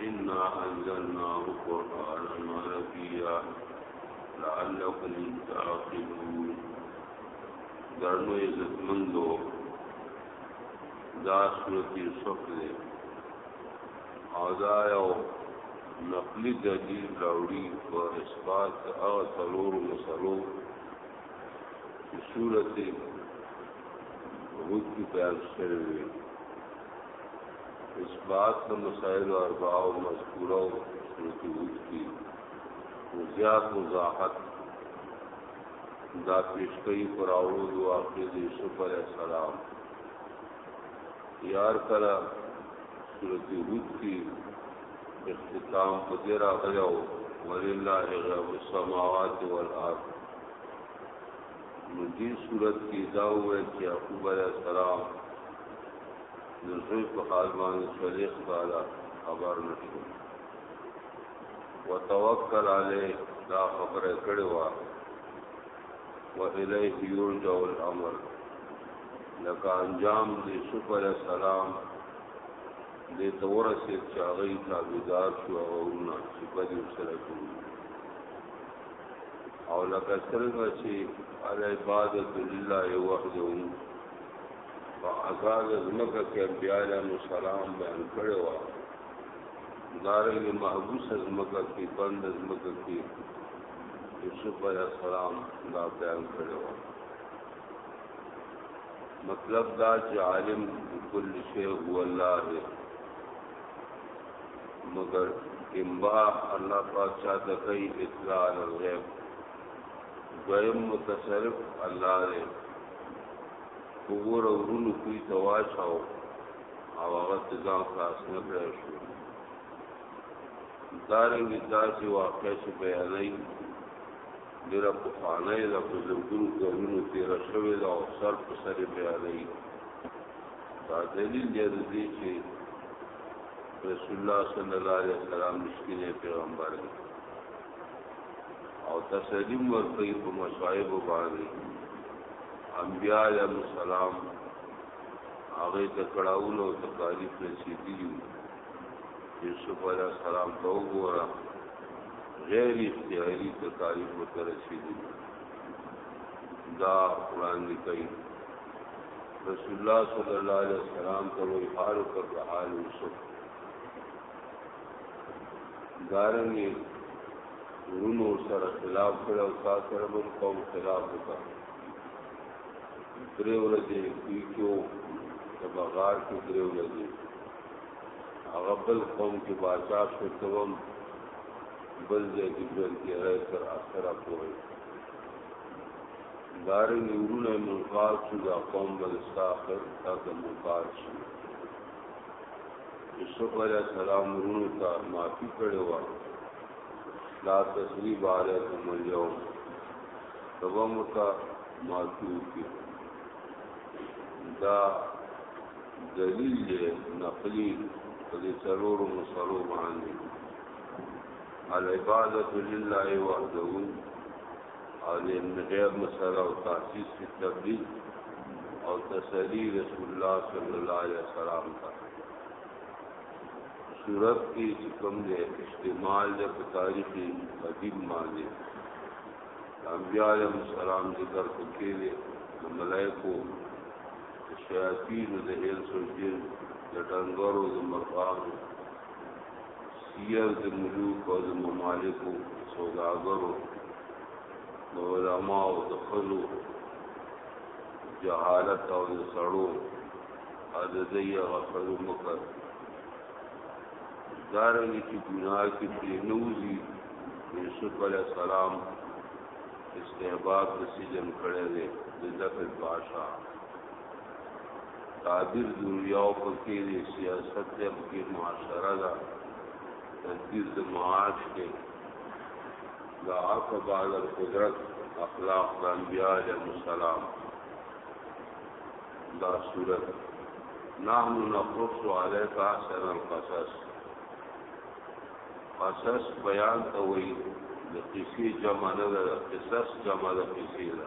إنا أنزلناه قرآنا عربيا لعلكم تعقلون درنو عزتمندو دا صورت یوسف دی او دا یو نقلی دلیل راوړي په اثبات او څلور مسلو چې صورت هود کې بیان شوی اثبات د مسائل اربع او مذکوره او مذکور کی زیات وضاحت دا پیشکی پر اولو دو آخر یوسف علیہ السلام یار کلا صورت حود کی اختتام پدیر آغلیو وللہ غیب السماوات والارض نو دې صورت کې دا وویل چې یعقوب علیه السلام د زوی په حال باندې څلېښت کاله خبر نه شو وتوکل علیه دا خبره کړې وه وإلیه یرجع الامر لکه انجام د یوسف علیه السلام دې ته ورسېد چې هغه یې تابعدار شو او نه چې بدې ورسره کړي او لکه څنګه چې العبادت لله وحده په آزاد ځمکه کې انبیاء علیهم السلام بیان کړی و دارنګ محبوس ځمکه کې بند ځمکه کې یوسف علیه السلام دا بیان کړی و مطلب دا چې عالم کل شی هو الله دی مگر امبا الله پاک چا ته کوي اطلاع الغیب دویم متصرف الله دی وګوره ورونو کوی تواچاو او هغه ځان خلاص نه کړی شو دارنګ داسې واقع چې بیانای ډیره پخوانۍ ده په زرګونو کلونو تېره شوې ده او سر په سر بیانای دا دلیل دی د دې چې رسول الله صلی الله علیه وسلم مشکینه پیغمبر دی او تسلیم ورکړي په مصائب باندې انبیاء علیهم السلام هغه د کړهونو او تکالیف رسیدي یوسف علیه السلام ته وګوره غیر اختیاري تکالیف ورته رسیدي دا وړاندې کوي رسول الله صلی الله علیه وسلم ته وی حال پر حال یوسف دارنګي ورونو سره خلاف کړو تا سره هم قوم خلاف وکړ درې ورځې کوي کېو د بغار کې درې ورځې هغه بل قوم کې بادشاہ شو کوم بل ځای کې ژوند کې راځي تر اخره پورې داري نورونه منقاد شو دا قوم بل ساخر تا ته منقاد شو یوسف علیہ السلام ورونو ته معافي کړې و لا تسلیب علیکم اليوم تبا متا معافي وکړي دا دلیل دی نقلی په دې څلورو مسلو باندې العبادت لله وحده او ابن غیر مسله او تحسیس فی تبلیغ او تسلی رسول الله صلی الله علیه وسلم تا صورت کې چې کوم دی استعمال د تاریخ قدیم باندې انبیاء علیهم السلام ذکر کوي دی ملائکو شیاطین د هیل سوجین د ټنګورو د مرغانو یو د ملوک او د ممالکو سوداګرو د علما او د خلو جهالت او د سړو عددی غفلو مکر دارنگی چی گناہ کی پینوزی یوسف علیہ السلام استحباب د سجن کړی دی د دفع بادشاہ تعبیر دنیا او پکې دی سیاست دی پکې معاشره ده تدبیر د معاش دی دا عفو بعد القدرت اخلاق د انبیاء علیهم السلام دا صورت نحن نقص عليك احسن القصص قصص بیان ته وایي د قصې جمع نه ده قصص جمع ده قصې ده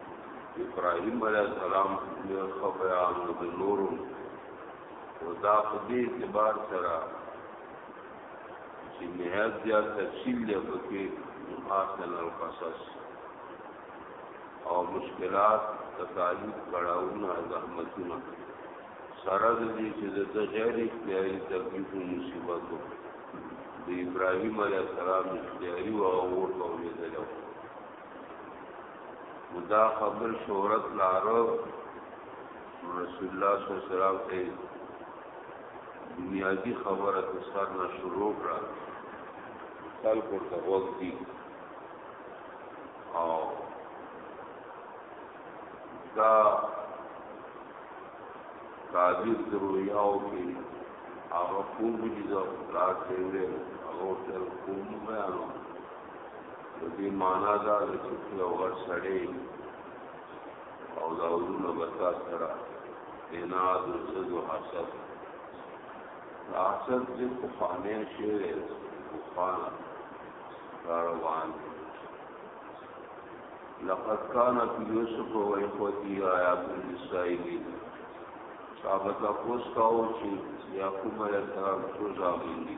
ابراهيم عليه السلام د خبران او د نورو او دا په دې اعتبار سره چې نهایت یا تفصیل دی پکې مقاصد او قصص او مشکلات تکالیف کړهونه زحمتونه سره د دې چې د غیر اختیاري تکلیف او مصیبتو د ابراهيم عليه السلام اختیاري او اور په ویل دا خبر شهرت لارو رسول الله صلی الله علیه وسلم ته بنیادی خبره د سر نه شروع کړه خلق ورته وخت دي او دا تعبیر درویاو کې هغه کوم دي دا پلاټ دی هغه تر کوم بیانو دې معنا دا ده چې یو غټ سړی او دا ورونه بتا سره بناد او سد او حسد دا حسد چې په خانه شي په خانه روان لقد كان في يوسف واخوته آيات للسائلين صحابه تاسو کاوه چې یعقوب علیه السلام څو ځامن دي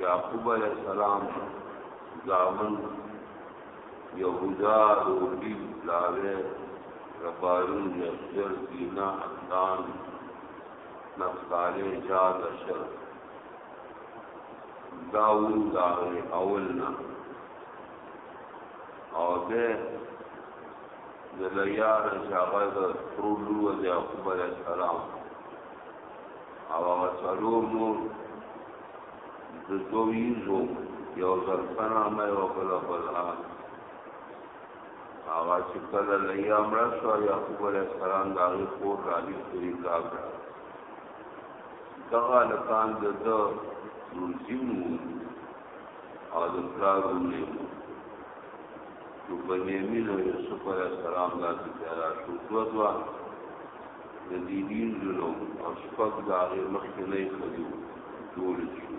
یعقوب علیہ السلام زامن یهودا روبی لاوه ربارون یسجر دینا اندان نفتالی جاد اشر داون داغی اولنا او ده دلیار شاغد پرولو و یعقوب علیہ السلام او هغه څلور نور د دویزو یو زرسنا مې او بل بل هغه چې کله لیا مړ شو یعقوب علیه السلام د هغې خور راهي پورې کړه دغه لکان د ده لوزیم او د پلار ورونې نو بنیامین او یوسف علیه السلام داسې پیدا شو دوه دوه د دې دین جنو او شپږ داغه مخکې نه خدو دول شو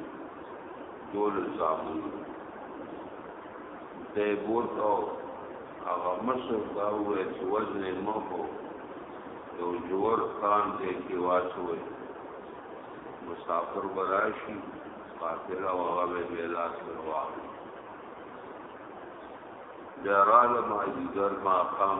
دول زامن د بوت او هغه مشر دا وې چې وزن مخو یو جوړ خان دې کې واچوي مسافر براشي قاتل او هغه به بلا سره واغلي بیا رااله ما دیګر ما قام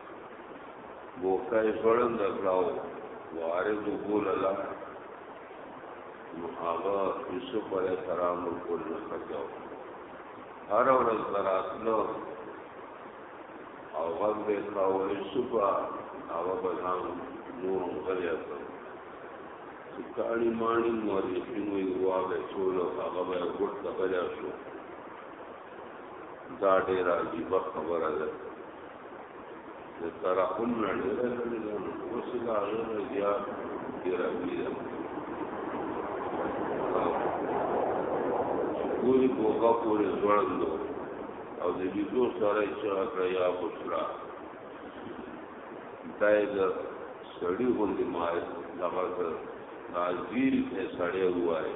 بوکای بړند کړاو وارد وګول الله نو هغه یوسف علیه السلام ورکول نه خجاو هر ورځ دراتلو او غږ به کاو یوسف هغه بزان نور غلیا کړ چې کاڼي ماڼي مورخین وی واغه ټول هغه به ګټ غلیا شو دا ډیر عجیب خبره ده د ترحم نه ډېر لري اوس دا غیر زیات دی راځي ګوري کوګه پورې ځوړندو او د دې دوه سره چې کړه یا بشرا دای د سړی غوندې ما دغه راځي سړی وایي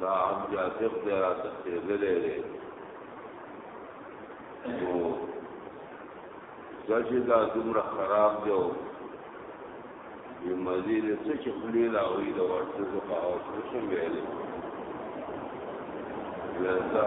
دا عام جاذب دی را تخیدلې دی نو ځکه دا دومره خراب دی او بې مزې دی څه چې خولې لا وي د ورته زه په هغه څه شم ویلی دا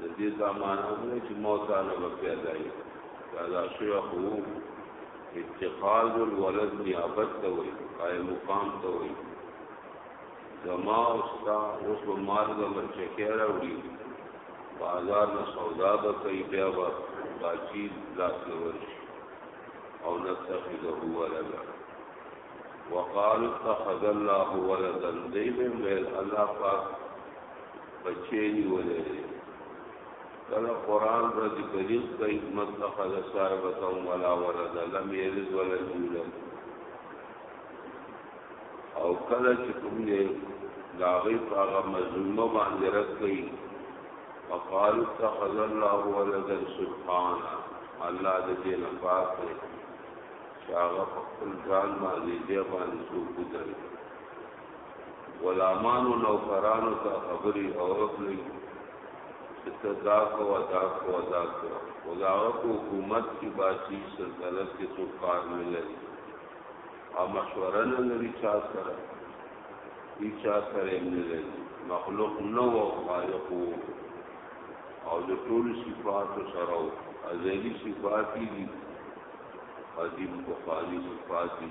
د دې زمانه مو چې موتانه به پیدا وي پیدا شوی خو اتخاذ الولد نیابت ته وي قائم مقام ته وي زما او ستا اوس به مال به بچه کې راوړي بازار نه سودا به کوي بیا به باچی لاس له ورشي او نتخذه ولدا وقال اتخذ الله ولدا دیم ویل الله پاک بچی نیولې کله قران را دي کلیم کوي متخذ صاحبته ولا ولد لم يلد ولم يولد او کله چې کوم دې داغي هغه مظلومه باندې رد کوي وقالو اتخذ الله ولدا سبحانه الله دې نه پاک دی چې هغه خپل ځان باندې دې باندې څوک درکړي غلامانو نوکرانو ته خبري اورخلی چې ته دا کوه دا کوه دا کوه خو د هغه په حکومت کې باسي سلطنت کې څوک کار نه لري او مشوره نه لري چا سره هیچا سره یې نه لري مخلوق نه و خالق و او د ټولو صفاتو سره و ازلي صفات دي قدیم بخاري صفات دي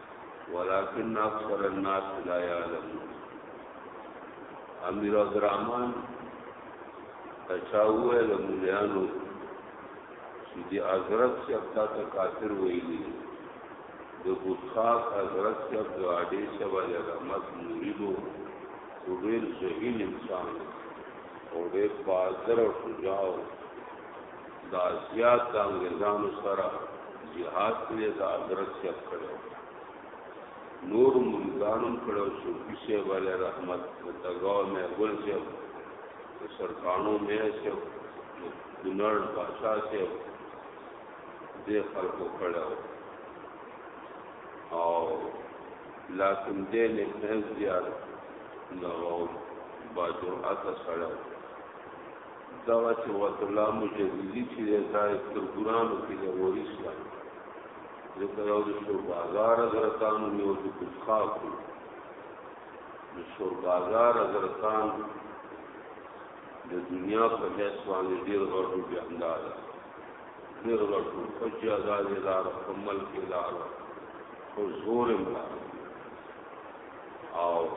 ولكن اکثر الناس لا يعلمون امیر عبدالرحمن تچاو ویل مولیانو چې دی حضرت چې اپتا ته کافر ویلی د بوتخاک حضرت چې د اډې چې باندې رحمت مریدو او ډېر ذهین انسان او ډېر بازر او شجاع دا زیات د انګريزانو سره جهاد کې دا حضرت شیخ کړو نور ملګانم کړو صوفي سے والے رحمت تګاو مې ګل سے سرکانو مې سے دنړ بادشاہ سے دې خلکو کړو او لکن دې نه فیض زیات نو باجرأت سره دغه چې وت الله مجددي چې دا تر ګرانو کې د وریس ده ځکه یو د شور بازار حضرتان یو د بخاک د شور بازار حضرتان د دنیا په هیڅ باندې ډیر غړو به انداز ډیر غړو فجر آزاد لار کمل کې لار او زور امداد او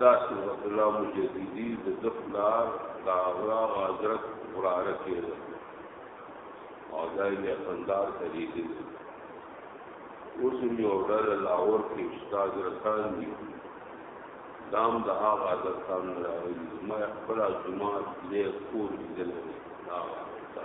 دا صورت الله مجددی د دفلار دا غرا غازرت غراره کېده او دا یې خندار تریږي اوس یې اورډر لاور کې استاد رسان دی دام د هغه عادت تام راوي ما خپل جمعه دې کور دې نه دا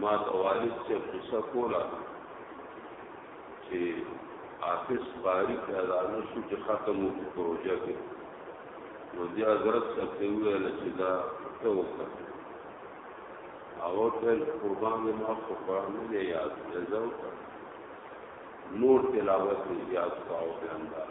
ما د والد څخه پوښتنه کوله چې حافظ قاری ته دا نو شو چې ختم وکړو پروژه کې نو بیا حضرت صاحب ته ویل چې دا ته وکړه او ټول قربان دې ما خو قرآن نه یاد زو نور تلاوت یاد کاو بیان دار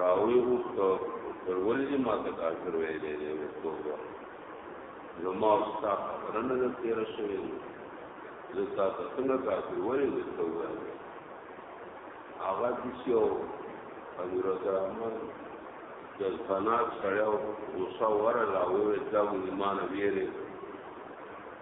راوي وو تر ولې ما ته کافر ویلې دی وو توبه نو ما ستا خبره نه ده تېره شوې زه تا ته څنګه کافر ولې وو توبه هغه دې یو ابو رحمان د فناک سړیو غوسه ورغله وویل دا ایمان ویری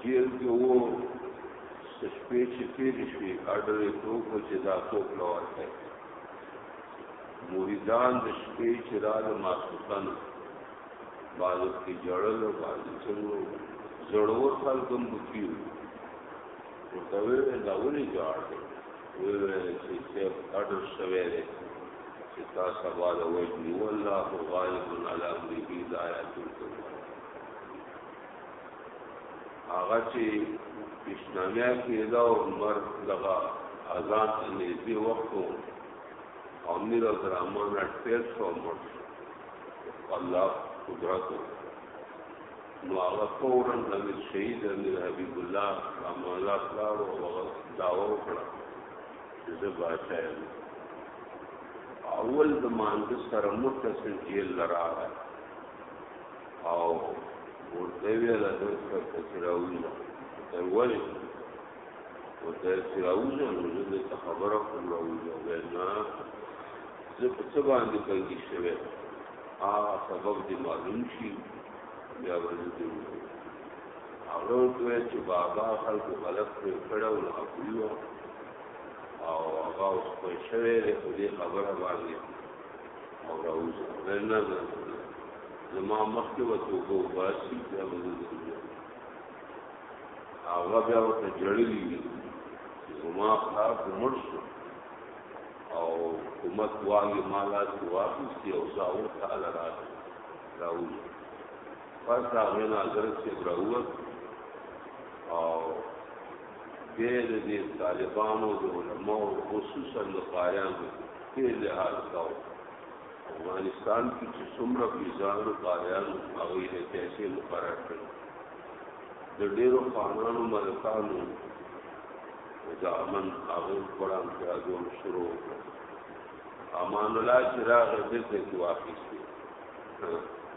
جیل کې وو څه شپې چې تېرې شوې اډر یې وکړو چې دا څوک نه ورکوي مریدان د شپې چې راغله ماسوتن بعضو کې جړل او بعضو څنګه زړور خلک هم بکیو ورته ویل دا ولې جوړ دی ویل چې څه اډر شوی دی چې تا سبا د وجنی والله غالب علی امره لا یتوب هغه چې اسلامیا کېدا او عمر دغه اذان ته نږدې وخت او امیر عبدالرحمن اټپیل شو مړ الله قدرت نو هغه فورا د شهید امیر حبیب الله رحم الله پلار او هغه داوا وکړه چې زه بادشاہ یم اول د مانځ سره متصل جیل لراغی او ورته ویل د تشراوی نه تر ولې او د تشراوی نه د خبره کوم نو نه زه په څه باندې بنګی شوی آ سبب دې معلوم شي بیا ورته دی هغه ته چې بابا خلکو غلط په کړو نو اپیو او هغه اوس په شوی دې خبره باندې او راوځي ورنه زما مخکې وته کو باسي دا مزه هغه بیا ته جړلې زما خار کومړ شو او حکومت والی مالا واخیستی او زاو تعالی را راوځي پس هغه ناظر چې راوځي او پیل دې طالبانو د علماو خصوصا د قاریانو پیل دې حال کاو افغانستان کې چې څومره پیزانو قاریانو هغه یې پیسې مقرر کړې د ډېرو خانانو ملکانو ځامن هغه قرآن کې اجور شروع امان الله چې راغې دې کې واقع شي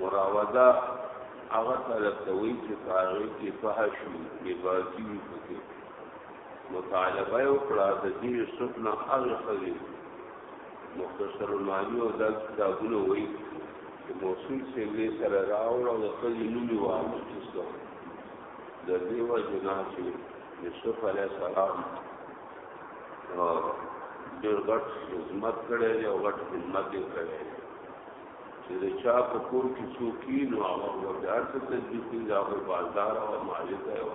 مراوده هغه طلب ته وایي چې په هغې کې فحش وي بېباکي وي پکې مطالبه یې وکړه د دې یوسف نه هغې ښځې مختصر المعانی او دا کتابونه وایي چې موصول سیملې سره راوړه او د ښځې نوم یې واخیسته د دې وجې نه چې یوسف علیه السلام ډېر غټ خدمت کړی دی او غټ خدمت یې کړی دی چې د چا په کور کې څوک کی نو هغه ورته ارته تدبیر کوي دا په بازار او مالې ته و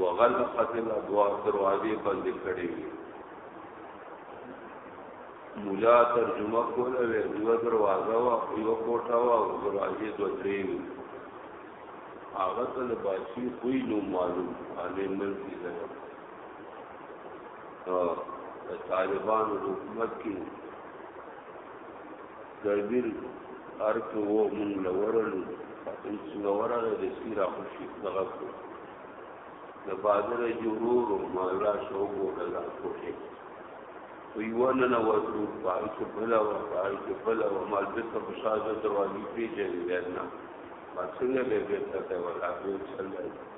وغلقت الابواب دروازې بند کړې وي مولا ترجمه کوله وې دوه دروازه وا یو کوټه وا دروازې دوه درې وي هغه ته د باشي خوې نو معلوم علي ملک دی په طالبانو حکومت کې ګربیر ارته وو مونږ لورلو هیڅ لورغه د سیرا خوشي دغه کو د بازار جورور مولا شو ګورلا کوټه ویونه نه وځو پای کې بلا و پای کې بلا و مال دې ته بشاجه دروازې پیژنې نه ما څنګه به به ته ولا به څنګه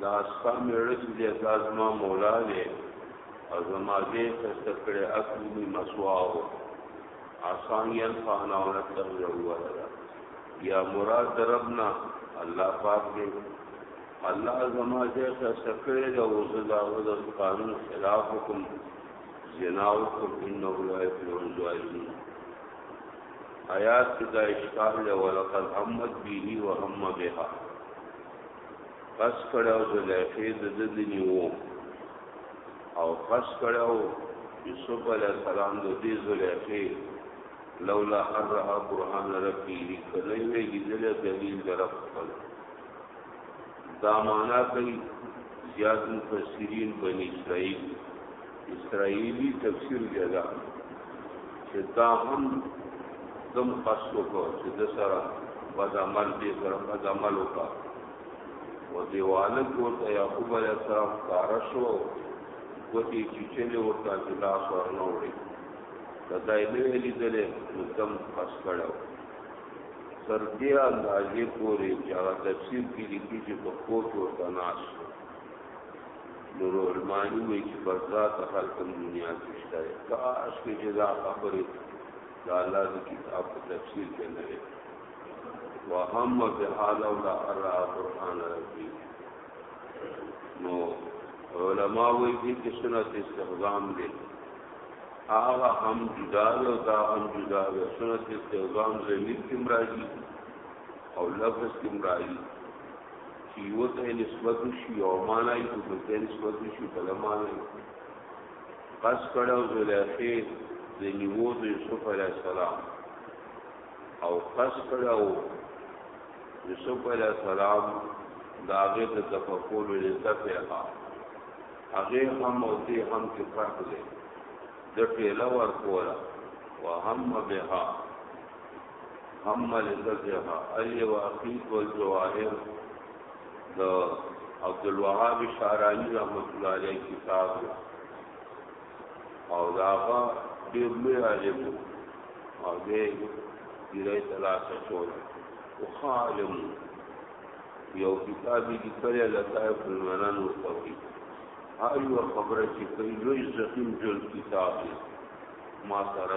دا ستا میړه چې دی دا زما مولا دی او زما دې خسته کړې اکلونی مسواه آسان یې فانا او نتر یو یا مراد ربنا الله پاک دې الله زما دې خسته کړې دا وزدا او د قانون خلاف حکم جناوکم انه لا يفلح الظالمون آیات دا اشکال ولقد همت به وهم بها قص کړه او زلیخې د د د نیو او قص کړه او یوسف علیه السلام د دې زلیخې لولا ان رها برهان ربی کله وی لیدل دلیل در خپل دا معنا کوي زیاد مفسرین بنی اسرائیل اسرائیلی تفسیر دی دا چې دا هم دم قصد وکړو چې د سره بد عمل دې سره بد عمل وکړو او دیواله کوته یعقوب علیه السلام کار شو کوتی چې چلے ورته چې لاس ورنه وړي دا دای نه لیدلې نو دم قصد کړو تر دې اندازې پورې چې هغه تفسیر کې لیکي چې په کوټ ورته ناش نور علمانی وی چې بس دا تخل کوم دنیا کې شته کاش کې جزا خبره دا الله د کتاب په تفسیر کې نه وي وهم بحال او لا ارا قران ربي نو علما وی دي چې سنت استخدام دي هغه هم جدا او دا هم جدا او سنت استخدام زمير کې مرادي او لفظ کې مرادي یو ته نسبت شي او معنا یې د ته نسبت شي بل معنا قص کړه او زلیخه د نیو د یوسف علی السلام او قص کړه او یوسف علی السلام دا غي د تفکر له تفیقا هغه هم او دې هم کې فرق دی د ټیلا ور کولا وهم بها هم ملکتها الواقیت والجواهر د عبد الوهاب شعرانی رحمت الله علیه کتاب او داغه ډیر لوی عالم او دې ډیره تلاش شول او عالم یو کتاب یې کړی لطائف المنان ورته هر یو خبره چې کوي لوی زخیم جوړ کتاب ما سره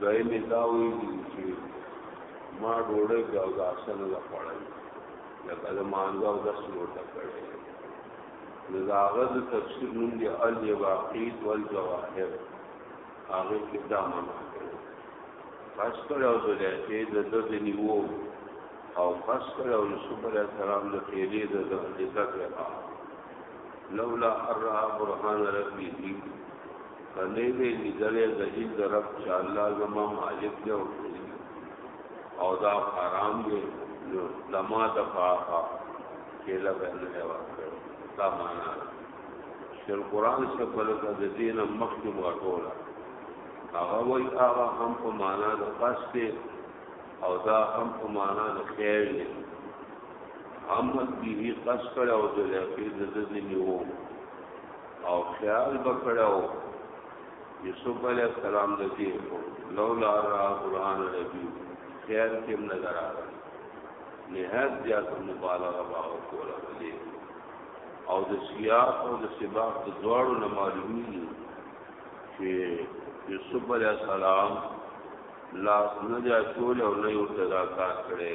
دوی می دا وی چې ما ډوړې دا غاسل نه پړل لکه د مانګو د سلوټه کړې نو دا غد تفسیر نوم دی ال یواقید والجواهر هغه کې دا معنا پس کړه او زلیخې د د د نیو او پس کړه او یوسف علیه السلام د تیلې د د حقیقت رها لولا ارها برهان ربی کله به لیدلې د دې طرف چې الله زما مالک دی او او دا حرام دی نو لما دفاعها کله به نه ورکړ دا معنا شل قران څخه بلک د دین مخکې ورکوله هغه وای هغه هم په معنا د قصد او دا هم په معنا د خیر دی هم به قصد او د لکه د ذنیو او خیال بکړو یوسف علی السلام د دې لولا را قران ربی خیر کې نظر راغی نهایت زیات مبالغه باو کوله دې او د سیاق او د سباق د دواړو نه معلومیږي چې یوسف علی السلام لاس نه جا چول او نه یو تدا کار کړي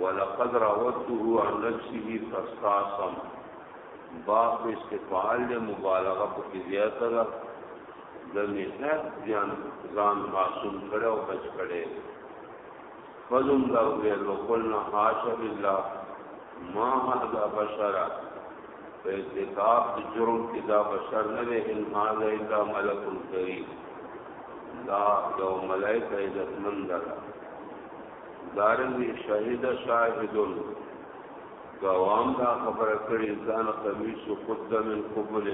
ولقد راوته عن نفسه فاستعصم باب استفعال له مبالغه په کې زیاته ده د مهنت ځان ځان معصوم کړو بچ کړي فلم دا ویل وقلنا حاش لله ما هذا بشر په ارتکاب د جرم کې دا بشر نه دی ان هذا الا ملک کریم دا یو ملائکه عزتمند ده دارنګ شهید شاهدون گوام دا خبر کړی انسان قمیص قد من قبل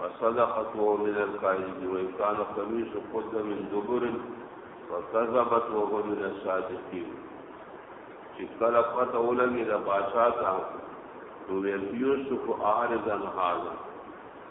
فصدقت وهو من الكاذب وانسان قمیص قد من دبر فكذبت وهو من الصادقين چې کله پته ولګي د بادشاہ ته نو ویل یوسف عارضا حاضر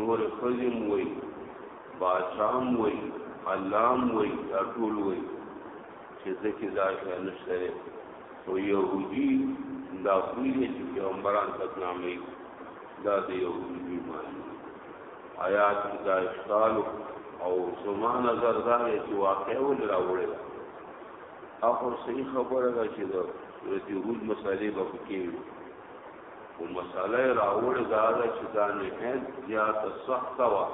نور خزم وای باچام وای علام وای دا ټول وای چې ځکه دا شان نشته او يهودي دا خوی دې چې پیغمبران بدنامي دا د يهودي معنی آیات دا اشکال او زما نظر دا دی چې واقع ول راوړل اخر صحیح خبره ده چې د يهود مسالې به کې او مساله راوړ دا ده چې دا نه هند زیات سخت وا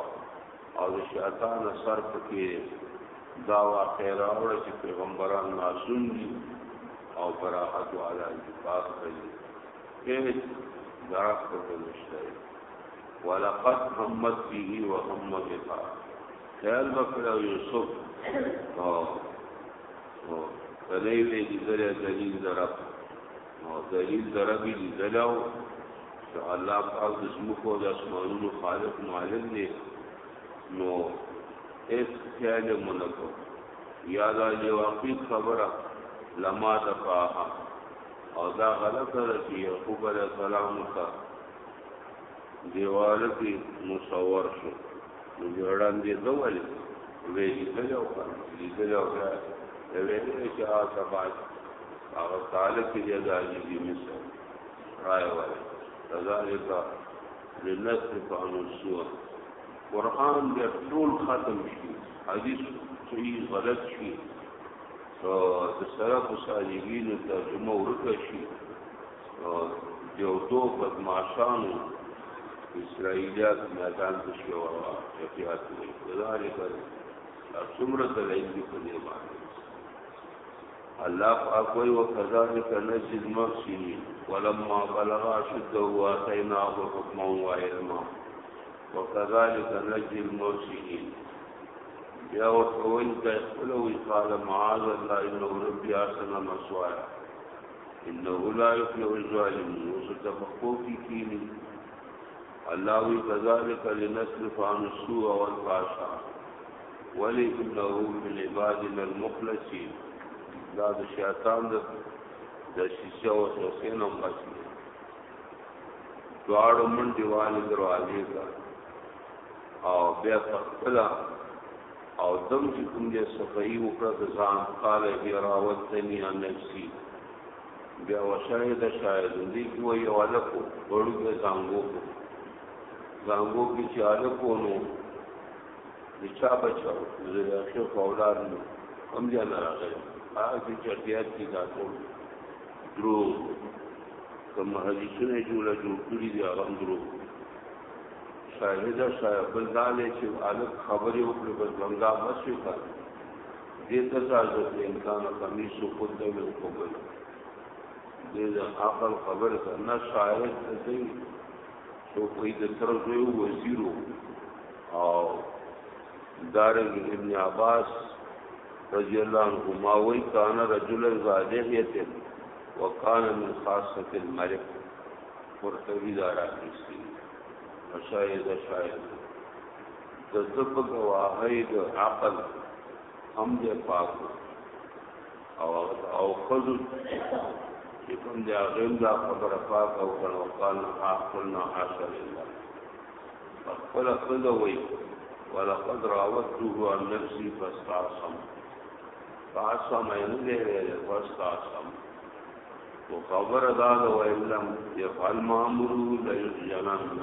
او د شیطان سر پکې دا واقع راوړ چې پیغمبران معصوم دي او براحت والا دي پاک کوي هیڅ درک پکې نشته ولقد همت به وهم بها خیال وکړ یوسف او او کله یې دې ذریعہ دلیل درک نو دلیل دربی لیدلو چې الله پاک د زمکو او د اسمانونو خالق مالک دی نو اس خیال منکو یا دا یو عقید خبره لما دفاها او دا غلطه ده چې یعقوب علیه السلام ته دیوال کې مصور شو نو جوړان دې دوول ویلي دلو کړو دې دلو کړو ویلي چې آ سبا هغه کال کې د عزیزي مصر راي وایي ذالک لنصف عن السور قران دې ټول ختم شي حدیث صحیح غلط شي او د سلف صالحین ترجمه ورکه شي او یو دو بدمعشانو اسرائیلیات میدان ته شو او احتیاط کوي ذالک څومره دلایل دي په دې باندې الله فاقوي وكذلك نجزي المحسنين ولما بلغ اشده اتيناه حكما وعلما وكذلك نجزي المحسنين يا وتوين كيقولوا قال معاذ الله انه ربي احسن مسواي انه لا يفلح الظالمون وستفقوا في كيني الله وی کذالک لنصرف عن السوء والفحشاء ولی انه من عبادنا المخلصین دا د شیطان د د شیشه او حسین هم بچی دواړو من دیوال دروازې دا او بیا خپل او دم چې کوم دې صفائی وکړه د ځان قال بیا راوتنی عن نفسي بیا وشای د شاید دی کې وای یو الکو وړو کې زنګو کو زنګو کې چې الکو نو د چا بچاو زه اخر په اولاد نو هم ځا نه راغی هغه چې چټیا کې دا ټول درو کوم حدیثونه جوړه جوړ کړی دی هغه درو شاهد شاهد بل دالې چې الک خبرې وکړي بس بندا مسوي کړ دې ته تاسو په امکان خمیس په دې مې وکړل دې د عقل خبر ده نه شاعر ته دی څو په دې تر دوی وزیرو او دارنګ ابن عباس رضی الله عنهما وی کان رجل زادهیت وکان من خاصه الملك مرتبی دارا کسی شاید شاید د ده په ګواهۍ د عقل هم دی پاک او او خزو چې کوم دی هغه دا خبره پاک او کړه او قال حاصلنا حاصل الله خپل خپل وی ولقد راوته عن نفسي فاستعصم فاستعصم نه دی ویل فاستعصم وخبر داد وإن لم يفعل ما أمره ليسجنن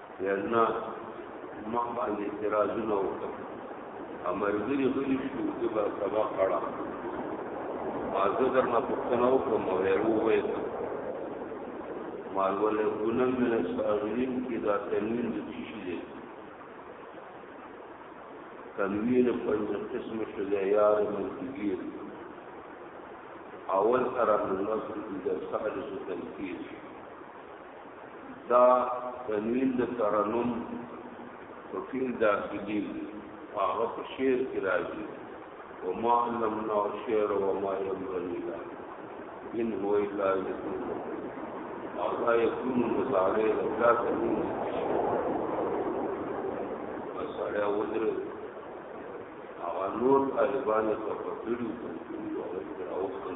ورنه ما باندې اعتراضونه وکړ امرګری غلی شو چې بر سبا کړه مازه درنه پښتنه وکم او یو وې مال ولې ګنم من الصاغرین کې دا تنوین د چی شي دی تنوین په قسم شو دی یار من کبیر اول سره نو نو د سهل سو تنکیر دا تنوین د ترنم په فعل داخل دي هغه په شعر کې راځي وما علمنا الشعر وما ينبغي له ان هو الا ذكر او دا يكون مضارع لا تكون مساله ودر هغه نور طالبان په پدړو او خپل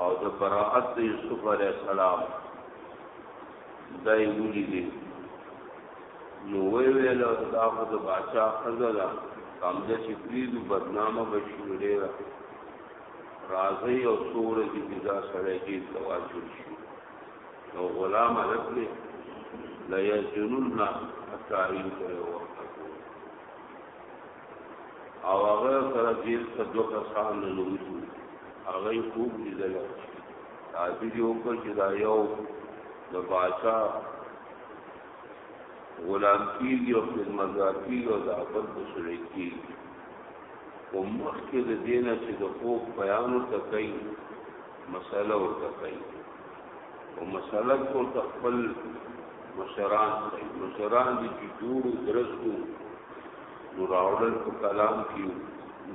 او د براءت د یوسف علی السلام دای ولي دي نو وی ویل دا خو د بادشاہ خزلا کم د چې پریدو بدنامه بشي ډیره راځي او سور دي بيزا سره کې تواجد شي نو غلام حضرت له لا یجنن حتا یو او هغه سره دې څه دوه کسان له لوي شو هغه یې خوب لیدل تعبیر یې وکړ چې دا یو د باچا غلام کیږي او خدمتګار کیږي او د عبد بسړی کیږي او مخکې د دینه چې د خوب بیان ورته کوي مسله ورته کوي او مسله کو تخپل مشران کوي مشران دي چې جوړو درستو نو راوړل په کلام کې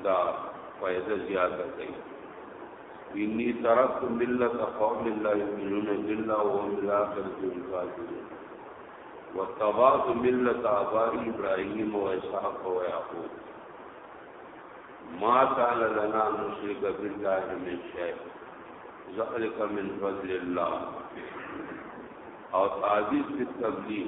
دا فائدہ زیاته کوي انی ترکت ملت قوم لا یؤمنون بالله وهم بالآخرة هم کافرون واتبعت ملت آبائی ابراهیم و اسحاق و یعقوب ما کان لنا نشرک بالله من شیء ذلک من فضل الله او تعزیز بالتبلیغ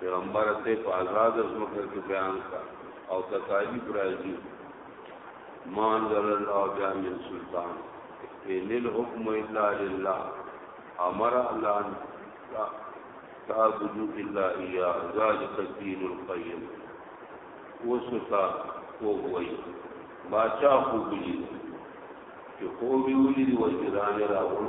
پیغمبر ته په آزاد ځمکه کې بیان کا او تکالیف راځي ما انزل الله بیا من سلطان ان الحكم الا لله امر الله ان تعبدوا الا اياه ذلك الدين القيم وستا کو وای باچا خوبی چې خوبی ولې وځرانه راوړل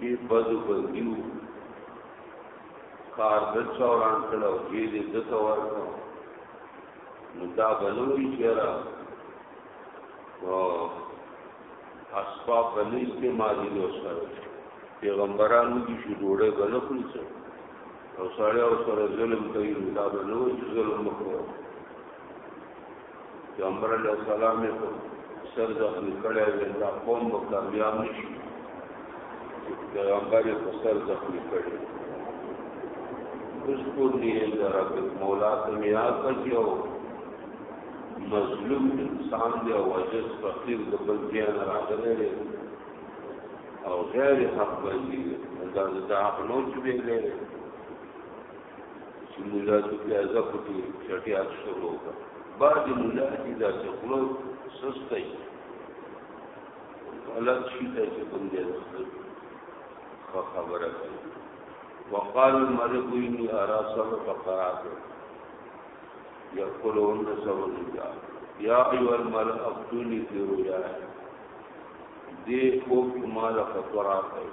دې بدو بدیو کار د چوران کړو چې دې د تور نو دا بلوي چیرې او اسباب بلې استعمالي نو سره پیغمبرانو دي چې ډوړې بنه کړی څه او سړی او سره ظلم کوي دا بلوي ظلم وکړي پیغمبر علیه السلام یې په سر زخمي کړی دی دا قوم به کامیاب نه شي چې پیغمبر یې په سر زخمي کړی اوس کو دې د رب مولا ته مې یاد کړو مظلوم انسان دی او عجز فقیر د بل ځای نه راغلی دی او غیر حق باندې دا د حق نوچ به دی چې مولا ته پیازه پټي چټي حق شروع وکړه بعد مولا دې دا چې خلو سستای غلط شي ته چې کوم دې خو خبره کوي وقال الملك اني ارى سبع بقرات يقولون سبع رجال يا ايها الملأ افتوني في رؤياي دې خوب مال خطرات کوي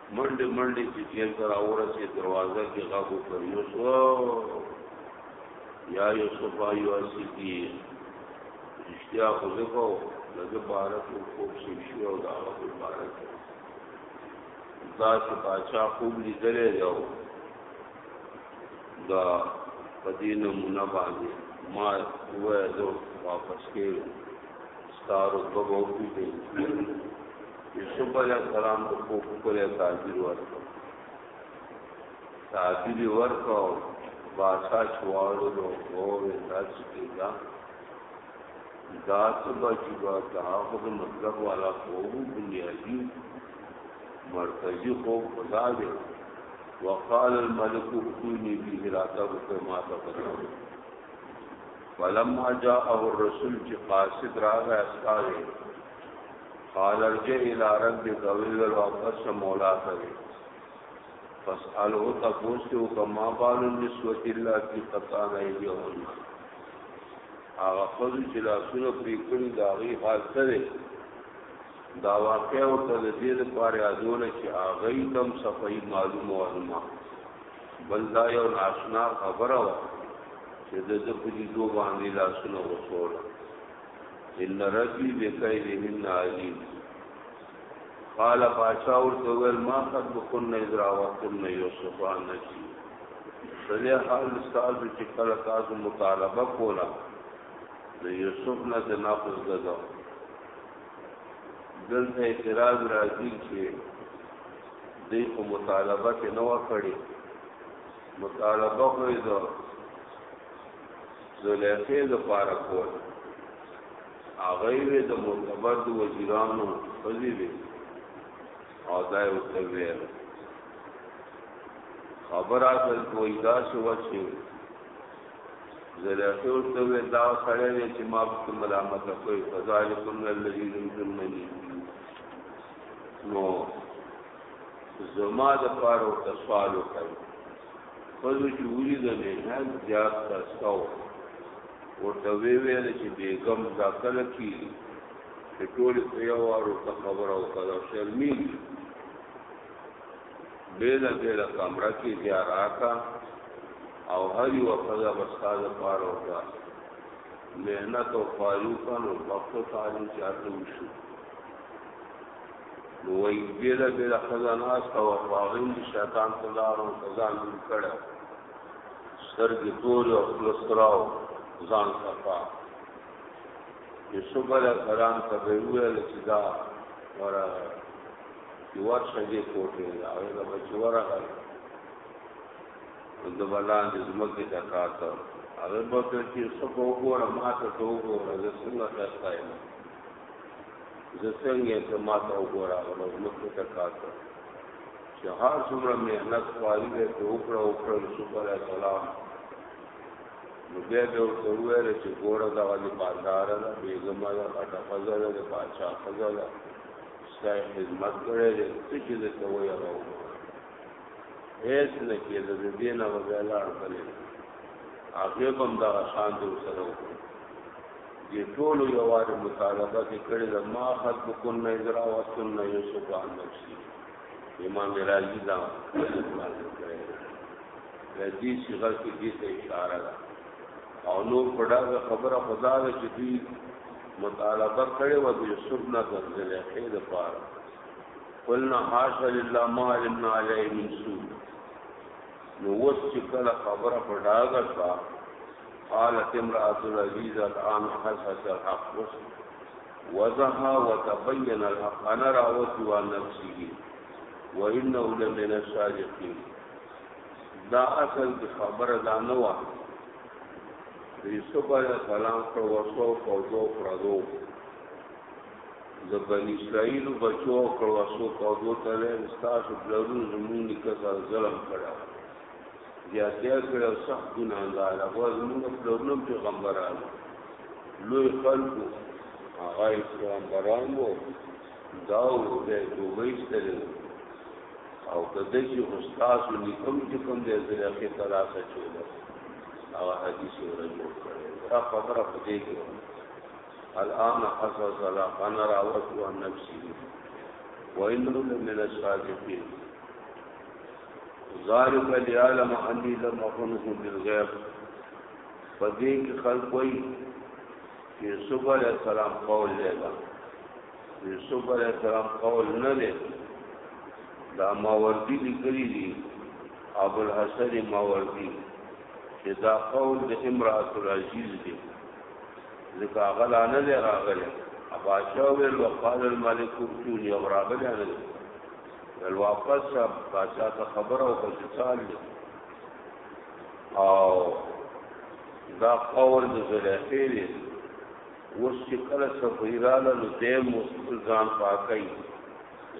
منډې منډې چې جیل ته راورسې دروازه کې غږ وکړ یوسف یا یوسف ایو سیدی رښتیا خو زه کو لږه بار کو خوب شي شو او دا په بار کې دا چې باچا خوب لیدلې یو دا پدینه منبه ما وې زه واپس کېږم ستا رتبه به وپېژني یوسف علیه السلام په خوب ښکلی تعبیر ورکړ تعبیر یې ورکړ او بادشاه چې واړولو وویل دا څه کېږه دا څه به چې به دا خو د مطلب والا خوب بنیادي مرکزي خوب خدا دی وقال الملك اتوني به راته په ما ته پتاو فلما جاءه الرسول چې قاصد راغی استاوي قال ارجع الى ربك ويل واپس مولا ته فاساله تاسو کما بال النسوه الا في قطان ايديهم هغه خود چې لاسونه پرې کړی دا غي حال سره دا واقع او ته دې لپاره ازول چې هغه تم صفای معلومه ورما بل دا یو ناشنا خبره و چې د دې په دې دوه باندې لاسونه وسول ان ربي بکیدهن علیم قال بادشاہ ورته ویل ما قد بكن اذ راوتن یوسف عن نفسه سړی حال استاد چې کله تاسو مطالبه کوله د یوسف نه د ناقص دغه دلته اعتراض راځي چې دی خو مطالبه کې نه وکړي مطالبه خو یې د زلیخې لپاره کول هغه یې د معتبر د وزیرانو خزي وي او دا یو څه ویل خبر اصل کوی دا شو چې زلیخې ورته وی دا سره چې ما په ملامت کوي فذالکم الذین من نو زما د پاره او تسوال وکړ په دې چې وری د نه حد زیات تاسو ورته وی ویل چې بیگم دا کله کی چې ټول په یو وارو ته خبره وکړه شرمین بیل بیل کمره کې بیا راکا او هر یو خدای بستاد پاره وکړه مهنت او فاروقان او وقت تعالی چاته وشو نو وی بیل بیل خزان آستا و باغیم شیطان تلارو خزان من کڑا سرگی توری و خلصراو زان صفا یوسف علیہ السلام ته ویل چې دا ورا یوار شګه کوټه دا او دا بچ ورا غل د بلان د زمکه ته کاته هغه به چې سبو ګوره ماته ته وګوره زه څنګه تاسو زه څنګه ته ما ته وګوره او نو ته ته کار کوم چې هر څومره مهنت خواري دې ته وکړه او کړ سپر سلام نو بیا به ورته وویل چې ګوره دا غلي بازار ده بیګم ده اټه فضل ده باچا فضل ده ستای خدمت کړې دې څه چې دې ته وایې راو هیڅ نه کېده د دې نه وځه لاړ بلې هغه هم دا شان دې سره وکړ دې ټولو یو وار مطالبه کې کړې ده ما خلق کن نه ازرا او سن نه یوسف عن نفسي امام راضي دا کړې ده دې صيغه کې دې ته اشاره ده او نو پړه خبره خدا ده چې دې مطالبه کړې و دې یوسف نه ځلې خې ده پار قلنا حاش لله ما علمنا عليه من سوء نو وس چې کله خبره پړه ده قالت امرأة العزيز الآن حسس الحق وزها وتبين الحق أنا راوته عن نفسه وإنه لمن الصادقين دا اصل کی خبر دا نوا یوسف علیہ السلام پر وسو کو دو پردو زبن اسرائیل بچو پر وسو کو دو تلے استاش بلرو زمونی کسا ظلم کڑا زیاتیا کړی او سخت ګناهګار هغه زموږ پلرونو پیغمبرانو لوی خلکو هغه پیغمبرانو دا او د دوی ستل او کده چې استاد نکم چې کوم دې زړه کې تراسه چول او حدیث ورجو کړي دا خبره پدې کې الان حسس على انا راوت عن نفسي وانه من الصادقين ذالک لیعلم انی لم اخنه بالغیب پدې کې خلق وای چې یوسف علی السلام قول لګا یوسف علی السلام قول نه لې دا ماوردی لیکلی دی ابو الحسن ماوردی چې دا قول د امراه العزیز دی ځکه هغه لا نه راغله ابا شاول وقال الملك اوتوني او راغله نه بل واپس بادشاہ ته خبره او چې چال او دا قول د زلیخې دی اوس چې کله سفیراله نو دیم ځان پاکي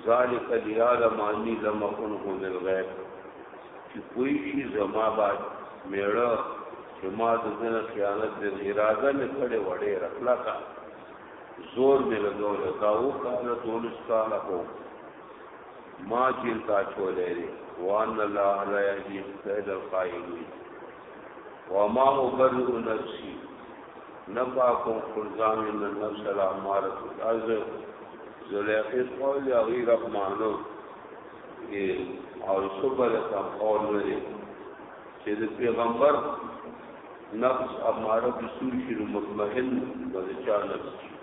ذالک دیال مانی لم اكن هو للغیب چې کوئی شي زما بعد میړه چې ما د دنیا خیانت د اراده نه کړې وړې رخلا کا زور مې لګول دا و کال دولس کال هو ما جیل تا چولې دي وان الله لا یهدی سید القائمین وما ابرئ نفسی نفاکم فرزان من النفس الامارت از زلیخی قول یا غیر رب مانو او صبر تا قول لري چې د پیغمبر نفس اماره بسوء شي نو مطمئن به د چا نفس شي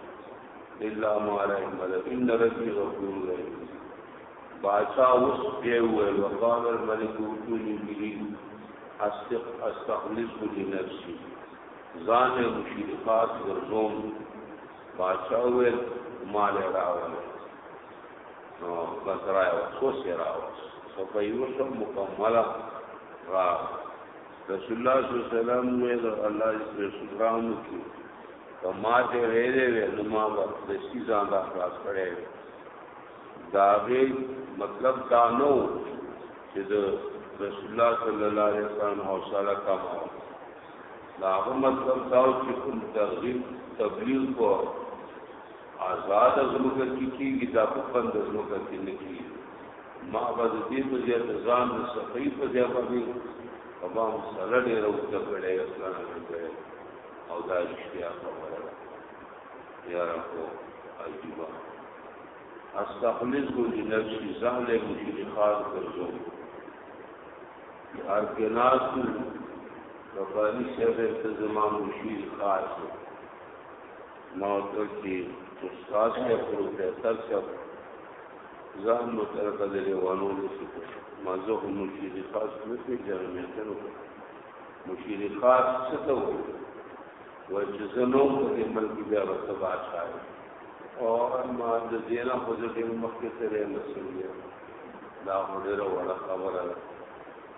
الا ما رحم الله ان ربي غفور رحیم باچا اوس دی وویل وقال الملك اوتوني به استق استخلص لنفسي ځان یې مشیر خاص ګرځوم باچا وویل مال راوړل نو بس راوړل څو سې راوړل صفه یې وشو مکمله راوړل رسول الله صلی الله علیه وسلم وی دا الله دې شکران وکړي په ما دې ویلې وې نو ما د شي ځان را خلاص کړې دا غي مطلب دا نو چې د رسول الله صلی الله علیه وسلم حوصله کم دا هغه مطلب دا چې کوم ترغیب تبلیغ کو آزاد زموږ کې کیږي دا په پند زموږ کې نه کیږي ما بعد دې په دې ځان د صفای په دې باندې په ما مسله ډېر او تکړه یې ځان کړې او دا رښتیا خبره ده یا رب عجیبا استخلص کو لنفسي ځان له مشرخات ګرځو هر کې ناس ربانی شهر ته زمام مشیر خاص ما ته چې استاد یا پروفیسور صاحب زه هم نو تر کله لیوانو نشي ما زه هم مشیر خاص نه پیژنم مې ته نو مشیر خاص څه ته و چې زه نو په دې ملک بیا وسه بادشاہ او ما د زینا په دې مخکې سره نه سمې دا هډره وړه خبره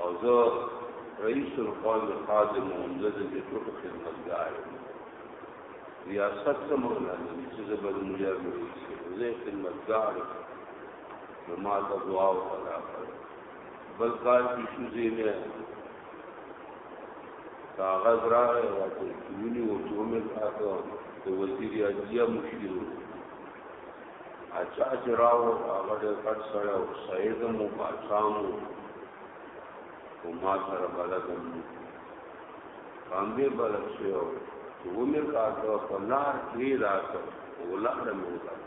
او زه رئیس القوم خادم عمده د دې ټولو خدمتګار ریاست سم نه لري چې زه به مليار رئیس زه خدمتګار نو ما ته دعا او صدا کړ بل کال کې شو زینه کاغذ راغی او ته کیونی او ټومه تاسو د وزیر اجیا مشکل اچا چې راوړو هغه ډېر غټ سړی او سید مو باچا مو او ما سره بلد مو باندې بلد شو چې ومې کاته په لار کې راته ولار مې وکړ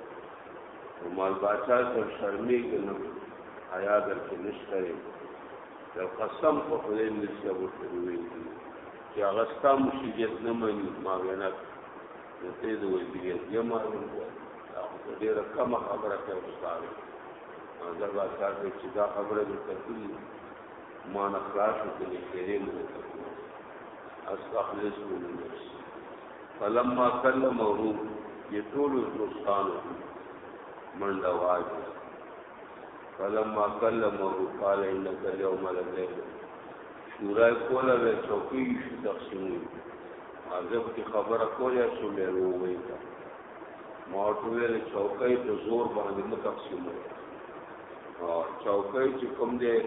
او مال باچا سره شرمې کنه حیا در کې نشته یو قسم په خدای نشته وته وی چې هغه ستا مشیت نه مني ما وینا ته د وې بیا یې ما دا ډیره کمه خبره کوي استاد زه به تاسو چې دا خبره دې تکلی ما نه خلاص کړي خیره مو تکلی استخلص من النفس فلما كلمه یې ټول دوستانو منډه واجه فلما کلمه قال انك اليوم لدينا شورا کوله به چوکۍ شو تقسیموي عذاب کی خبره کوله چې مې وویل ما ټول چوکۍ په زور باندې مو تقسیموي او چوکۍ چې کوم دې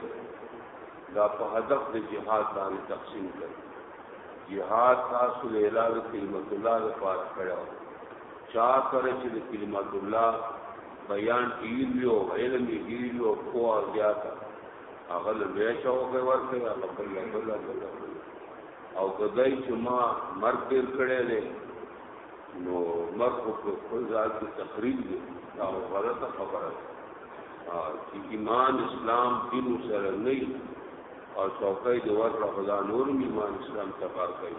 دا په هدف د جهاد باندې تقسیم کړ جهاد تاسو له اعلان کلمت الله لپاره کړو چا سره چې د کلمات الله بیان ډیر وي او علم یې ډیر وي او پوهه زیاته هغه له لوی شوقه ورکوي هغه بل له بله ورکوي او که دی چې ما مرګ تېر کړی دی نو مرګ خو په خپل ځای کې تقریب دی دا غلطه خبره ده چې ایمان اسلام دین سره نه او څوکۍ د ورکړه خدا نور ایمان اسلام تبار کوي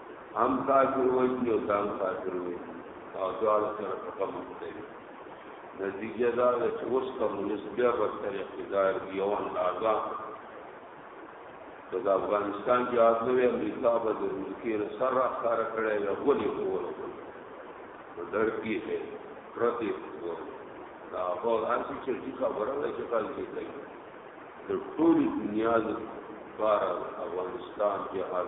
هم کافر وجنی او هم کافر وجنی او دوار سره په کم دی نتیجه دا ده چې اوس کمونست بیا بدتر اقتدار دی او اندازه د افغانستان کې آزموي امریکا به د ملکی سر راخار کړی یا غلی کول په ډر کې دی پرتی کول دا په هر څه چې خبره ده چې کال کې دی د ټولې دنیا لپاره افغانستان کې حال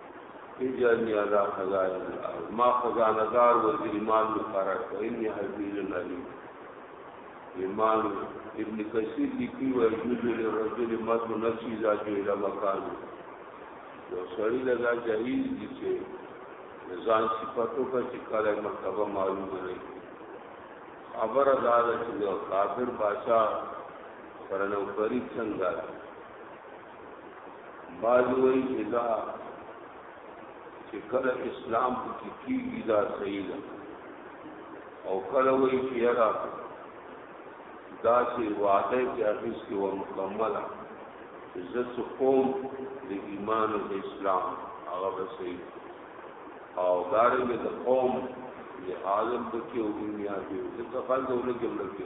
اجعلني على خزائن الارض ما خزانه دار وزیر مال مقرر کړ انی حزیل علیم امام ابن کثیر لیکي و یجوز للرجل مد نفسه ذات الى مکان یو سړی لدا جهیز دي چې ځان صفاتو کا چې کله مرتبه معلومه نه خبر دار چې کافر بادشاہ سره نو فرید څنګه باجوي جدا چې کله اسلام په کې کیږي دا صحیح ده او کله وی چې یاره دا چې وعده چې اخیس کې و مکمله چې زه څه کوم د ایمان او د اسلام هغه به صحیح او دارنګه د قوم لحاظم پکې او دنیا کې ځکه خلک ولګم لګي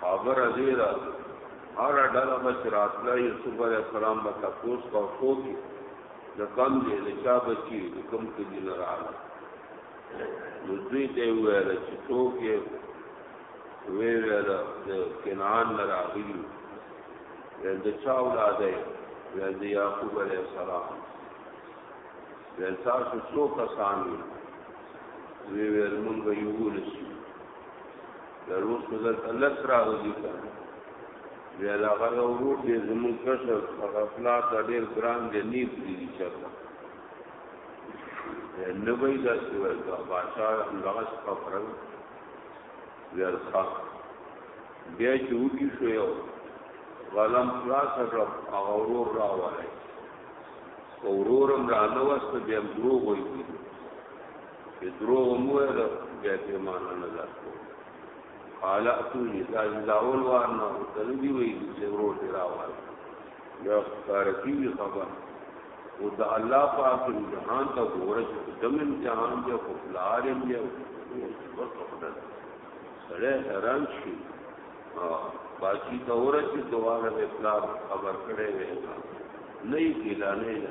خبره زیرا هر ډله به چې راتله یوسف علیه السلام به تپوس کا وکړي د کم دی د چا بچي د کم کې دی نه راغله نو دوی ته وویل چې څوک یې وی ویل د کنعان نه راغلي ویل د چا اولاد یې ویل د یعقوب علیه السلام ویل تاسو څو کسان یې وی ویل مونږ یو ولس یو روس مزل الله سره راځي بیا لا غره ورو دې زمون کشر هغه پلاټ ډېر ګران دی نیب دي چرته نه وای دا څه وای دا بادشاہ هغه څه پرل ور ښا بیا چې وږي شو یو غلم خلاص کړ هغه ورور راوړی ورورم را نوست بیا دروغ وایي چې دروغ مو ویل بیا دې مان نه ځه قال اتوني دا داول وار نه تل دی وی چې ورو دی راوړ بیا تارکی خبر او دا الله پاک امتحان ته ورچ دم امتحان دی او پلار یې دی او خبر سره حیران شي باقی ته ورچ دواره پلار خبر کړي وي نه یې کلانه نه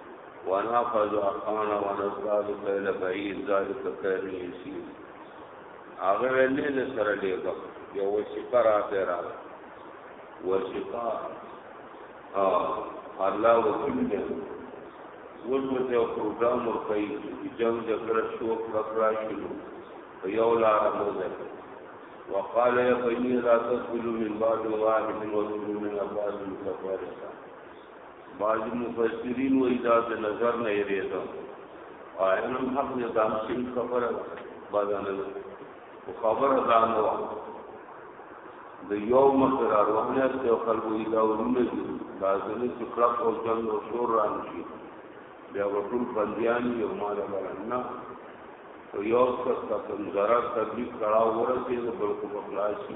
ونحفظ اخانا ونزداد خیل بعید ذالک خیر یسیر هغه ویلې له سره لګا یو وسیقه را پیرا وسیقه ا الله وکیل دې ورته یو پروګرام ورکړي چې جنگ جګړه شو کړکړا شروع یو لار مو ده وقال يا بني لا تدخلوا من بعد واحد وادخلوا من ابواب متفرقه بعض مفسرین وایي دا د نظر نه یریږم آیان هم حق نه دام شین خبره بازانه او خبره دا نه و د یو مقدار روانه ته خلک وی دا ورونه دي دا ځنه چې کلک او جنگ او شور ران شي بیا ټول بنديان یو مال نه یو څه څه زرا تبلیغ کړه ورته د بلکو مخلاصي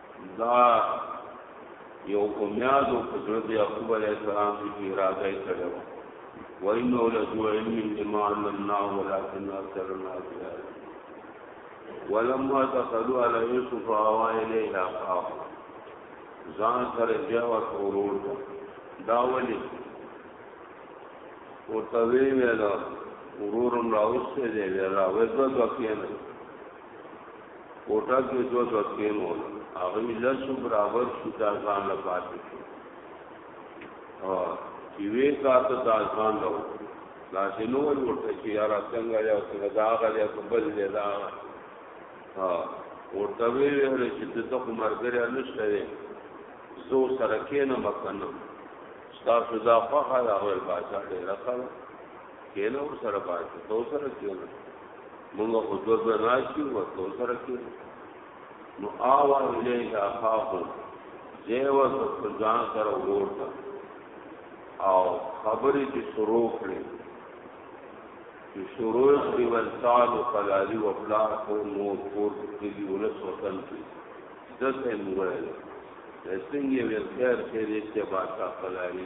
دا یو امیاد او حضرت یعقوب علیه السلام کی اراده یې کړې و وانه لذو علم لما علمنا ولكن اكثر الناس لا ولما دخلوا على يوسف آوا اليه اخاه ځان سره بیا ورور دا ولي او توی ویلا ورورم راوسته دی ویلا وځه بکینه کوټه کې دوه دوه کېم ول هغه لسو برابر شو دا ځان له پاتې شو چې وې کا ته دا ځان له دا چې نو ورته چې یارا څنګه یا څنګه دا هغه یا بل دی دا ها ورته وی ویل چې د تخو مرګره نشته دی زو سره کېنه مکنه تاسو دا فخر اول بادشاہ دی راخره کېنه سره بادشاہ تو سره کېنه موږ خو دوه دوه ناشي ورته سره کې نو آوا الیه اخاهم زیو په ځان سره ورته او خبرې چې شروع کړې چې شروع دی ولسال او قلالی او بلا کو نو پور کې دی ولس وطن کې دته موږ له څنګه ویل خیر خیر چې باچا قلالی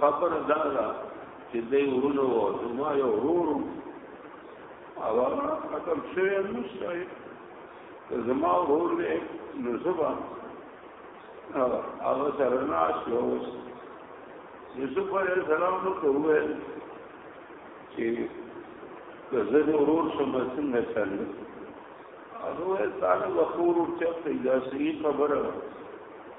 خبر دا دا چې دې ورونو او زما یو ورور او قدم شوی نو شای زما ورور دې نو زبا او سره ناش یو یوسف علیہ السلام نو کوه چې زه دې ورور سم څنګه چلو هغه تعالی غفور چرته اجازه خبره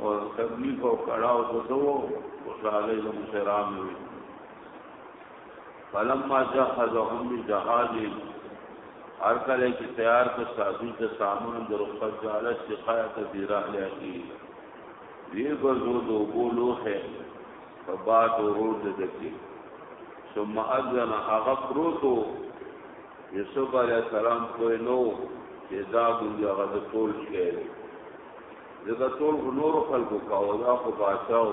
او تکلیف او کړاو ته دوه خوشاله د مشران وي فلما جهزهم بجهاز هر کله چې تیار کو ساتي ته سامان د رخصت جاله شکایت دی را لایي وی ګرځو دو بولو ہے فبات ورور دې دکی ثم اذن اغفروتو یوسف علیہ السلام کوئی نو چې دا ګنجا غد ټول شعر دغه ټول نور خلکو کاوه دا خو بادشاو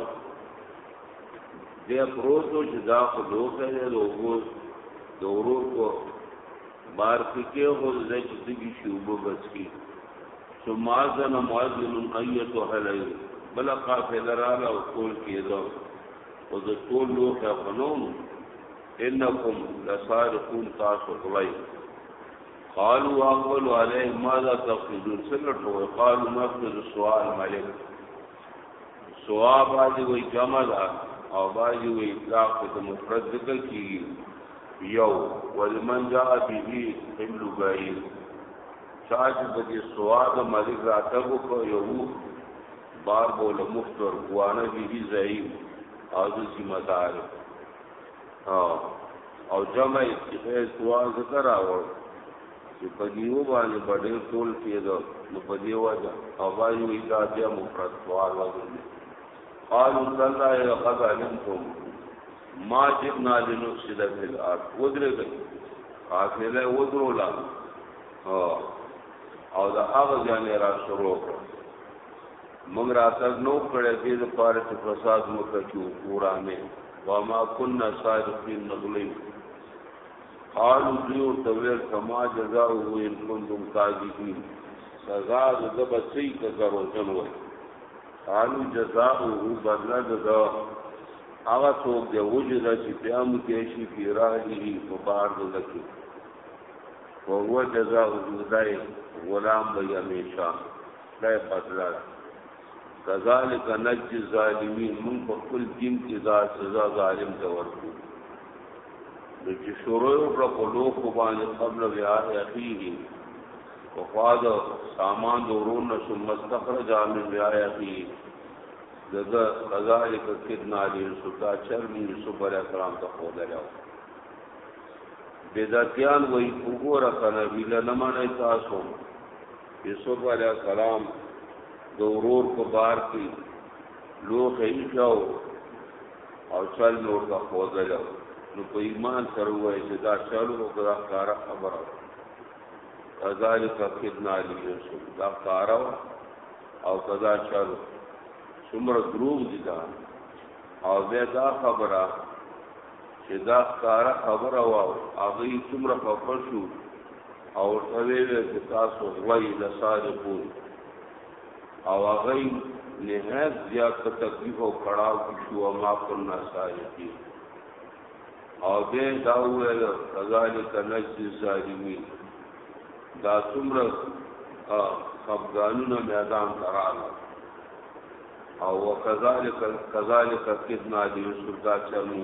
بیا پروتو چې دا خو لوخه دی د اوبو د ورور کو بار کې کې هو د چې دګي شي اوبه بس کی ثم اذن مؤذن ايته هلي بل قافله را له ټول کېدو او د ټول لوخه خنوم انکم لسارقون تاسو غلای قالوا اقبل عليه ماذا تفقدون سلطه قالوا نفقد سوال ملک سوا باجی وی جمع دا او باجی وی اطلاق ته مفرد ذکر کیږي یو ولمن جاء به حمل بعیر چاچ بجې سوا د ملک راتګ کو یو بار بول مفتر قوانه به زعیم او ذمہ دار ها او جمع استفیز وا ذکر آور چې په دیو باندې بډې ټول کېدو نو په دیو وجه او وایو دا بیا مفرد سوال وځي قالوا صلى لقد علمتم ما جئنا لنفسد في الارض ودرګي قافله ودرولا او دا هغه ځانې را شروع کړ موږ راتګ نو کړی دې لپاره چې فساد مکه کې وکورانه وما كنا سارقين نغلي قالو دیو تویر فما جزاء هو ان کنتم کاذبین سزا د بچی ته درو جن وای قالو جزاء هو بدلا جزاء هغه څوک دی وجه دا چې پیام کې شي په راهي په بار د لکه او هو جزاء هو دای غلام به همیشه خدای بدلا کذالک نجی ظالمین مون په خپل دین کې دا سزا ظالم ته ورکو د چې شروع وکړه په لوخ باندې قبل بیا اخیه او فاض سامان دورون ثم استخرج من بیا اخیه دغه کذالک کدنا علی ستا چرمی یوسف علی السلام ته خو دراو بدعتیان وای وګوره کنه ویل نه مانای تاسو یوسف علیه السلام د ورور په بار کې لوخه ایښاو او چل نور ته خوځلو نو په ایمان سره وایي چې دا چلو او دا کارا خبره کذالک کذنا یوسف دا کارا او کذا چلو څومره دروغ دي دا او بیا دا خبره چې دا کارا خبره واو هغه څومره خفه شو او ورته ویل چې تاسو غوي د ساري پوری او هغه نهایت زیات په تکلیف او کړاو کې شو او ما کنا سایتی او دې دا ویل کذالک نجزی ظالمین دا څومره خفګانونه میدان تراله او وکذالک کذالک کذنا دی یوسف دا چرمو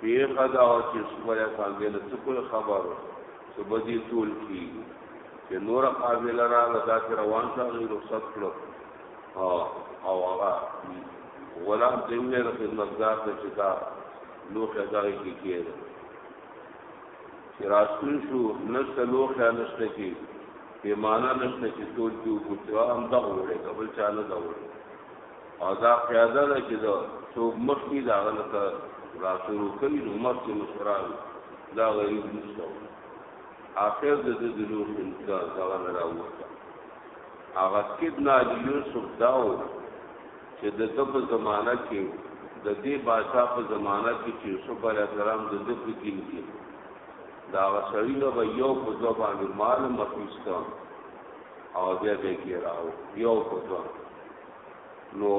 پیخه دا و چې سویا قابل څه کوی خبر څه بدی ټول کی چې نور قابل را لدا چې روان ته غي رخصت کړو او هغه غلام دیوه د خدمتګار ته چې دا لوخه دغه کې کېده چې راستون شو نشته لوخه نشته کې پیمانه نشته چې ټول جو ګوتوا هم دغه وړه قبل چاله دا وړه او دا قیاده ده چې دا څوک مخکې دا غلطه را شروع کوي نو مخکې مشران دا غریب نشته آخر د دې د لور دا ځوړ راوځه هغه سیدنا علی یوسف داو چې د دغه زمانہ کې د دې بادشاہ په زمانہ کې چې یوسف علی السلام د دې په دین کې دا غسړی نو به یو په دوه باندې مال مخیسته او بیا به کې راو یو په دوه نو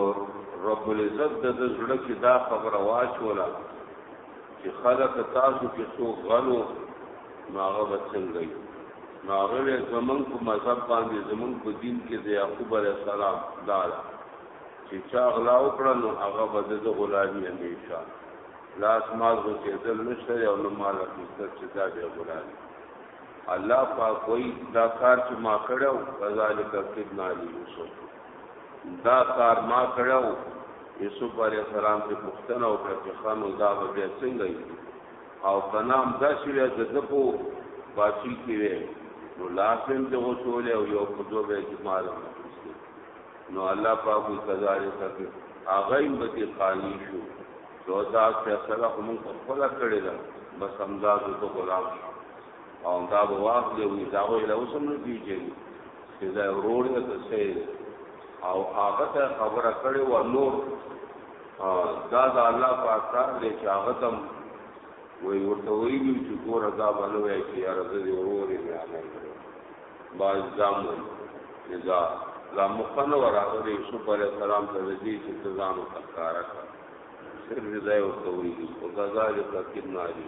رب العزت د زړه کې دا خبره واچوله چې خلک تاسو کې څو غلو ناغه وڅنګي ناغه زمون په مذهب باندې زمون په دین کې د یعقوب علی السلام دار چې چا غلا وکړه نو هغه به د غلامي همیشه لاس مال هو چې دل نشته او نو مال نشته چې دا به غلامي الله پاک وایي دا کار چې ما کړو کذالک کذنا علی یوسف دا کار ما کړو یوسف علی السلام ته پوښتنه وکړه چې خانو دا به څنګه وي او بنام دا شی د دپو باچی کې وي نو لازم د غسول او یو خدو به اجمال نو الله پاک کذالک کې هغه به کې قانی شو سودا فیصله هم خپل کړی دا بس همدا د غلام شو او دا به واخلې وي دا وې له اوسم نه کیږي چې دا ورور یې ته سي او هغه ته خبره کړې و نور دا دا الله پاک کار دې چې هغه تم وې ورته ویلو چې ګور دا بنوي چې یار دې ورور یې نه نه باز ځام نزا لا مخنه وراغلي یوسف علی السلام ته دې چې تزام تکارا کړ سر دې ځای ورته ویلو او دا ځای ته کېناري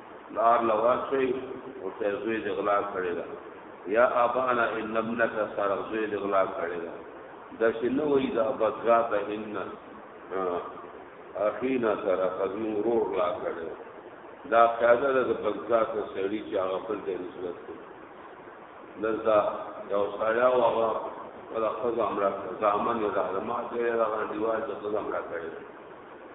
لار لواسي او ته زوی د غلا کړی دا یا ابانا ان ابنک سره زوی د غلا کړی دا د شنو وی دا بذات ان اخینا سره خزم رو غلا کړی دا قاعده د بذات سړی چې هغه خپل ته نسبت کوي لزا یو سړی او هغه ولا خزم را ځامن د علماء ته راغلی دی چې خزم را کړی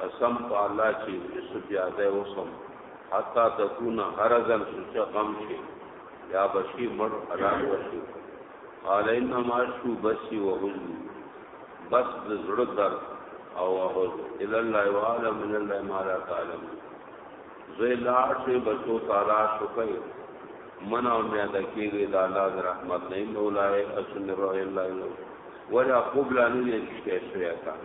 قسم په الله چې یوسف یاده اوسم حتا تكون هرزن سوچا غم شي یا بشي مر حلال وشي قال انما شو بشي وهم بس د زړه در او هو الا الله وعلم من الله ما لا تعلم زه لا شي بچو تعالی شکر منع او میا د کېږي د الله رحمت نه مولای اسن روح الله ولا قبل ان یشکه شویا کان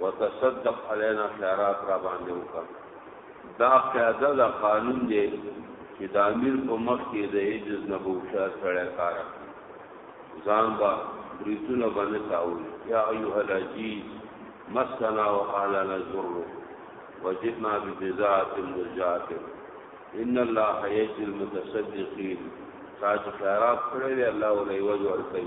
وتصدق علينا خیرات را باندې وکړه دا قاعده دا قانون دی چې د امیر په مخ کې د عجز نه بوشا سره کار ځان با بریتونه باندې تاول یا ایه العزیز مسنا وقالا نذر وجدنا بجزات النجات ان الله یجزي المتصدقین تاج خیرات کړی الله ولې وجه ورکړي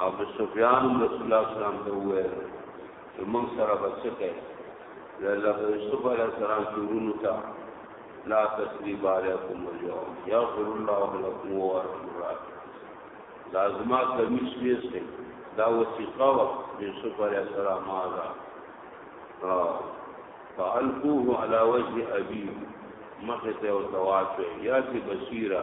او د سفیان رسول الله سلام ته وویل چې موږ سره بچکه لاله یوسف علیه السلام چورونو ته لا تسلیب علیکم اليوم یغفر الله لكم وارحم الراحمین لازمه کمیس ویسته دا وثیقه و یوسف علیه السلام آزا فالقوه علی وجه ابي مخته او تواچه یا چې بصیره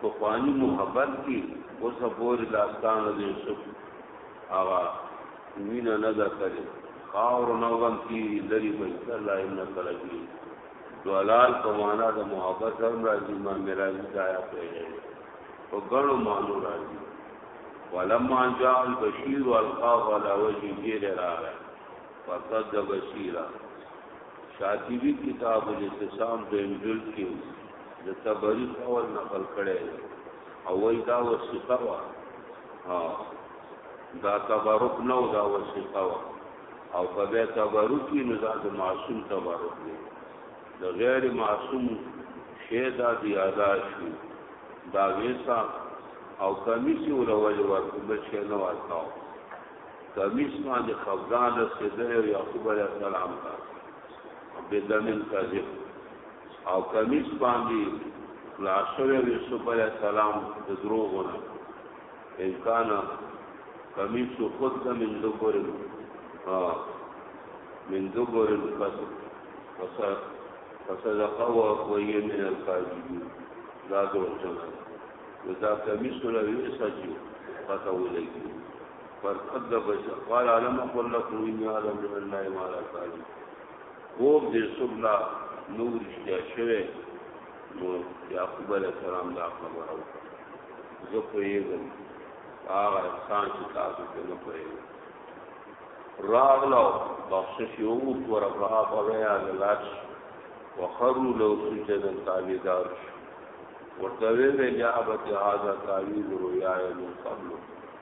پخوانی محبت کی اوس پوری داستان د یوسف هغه مینه نه ده کړې خاور نو غم کی لری به الله ان کلبی دولال په معنا د محبت هم راځي ما میراج دایا په په ګڼو مانو راځي ولما جاء البشير والقاه على وجهه راغه فقد بشيرا شاطبی کتاب الاعتصام د انجل کې د تبری قول نقل کړي او وای دا وسیقه وا ها دا تبرک نو دا وسیقه وا او په دې تبرک کې نو دا د معصوم تبرک دی د غیر معصوم شی دا دی ادا شو دا ویسا او کمیس ولول ورته بچی نو ورتاو کمیس باندې خفضان سیده یعقوب علیہ السلام تا بدمن کذب او کمیس باندې خلاصوي یوسف علی السلام د دروغونه امکان کمیس خود د من ذکر من ذکر فصل فصدقه وهي من الكاذبين دا دروغجنه دا کمیس له ویسه چې پته ولګي پر قد بش قال علم قل لكم اني اعلم من الله ما لا تعلمون خوب دې صبح نور رښتیا شوه نو یعقوب علیه السلام دا خبره وکړه زه پوهېږم هغه احسان چې تاسو ته نه پوهېږم راغلو بخشش یې وغوښت ورفعه په بیا لاړ شو وخرو له سجدا تابعدار شو ورته ویل یا ابت هذا تعویل رؤیاي من قبل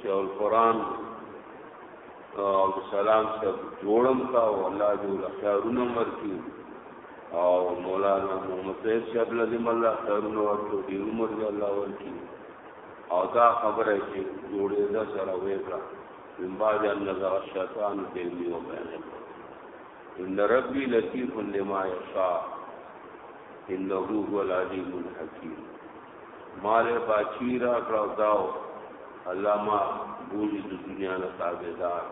شیخ القرآن او سلام صاحب جوړم کا او الله دې له خیرونو مرکي او مولانا محمد صاحب صاحب لازم الله خیرونو ورته دې عمر دې الله ورکي او دا خبره چې جوړې ده سره وېکړه من بعد ان نزغ الشیطان بیني و بینک ان ربي لطيف لما يشاء انه هو العليم الحكيم مال باچی را کړو داو الله ما بوجي د دنیا نه تابعدار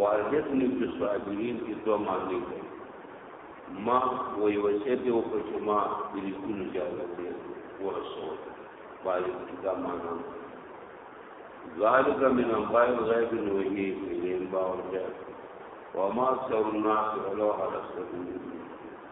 واجب نه د صابرین کی دو معنی کوي ما وی وصیت او کچما دې کونو جاګته ورسو باید دا معنا ذالک من انباء الغیب نوحی الیم باور وما سر الناس ولو حرصت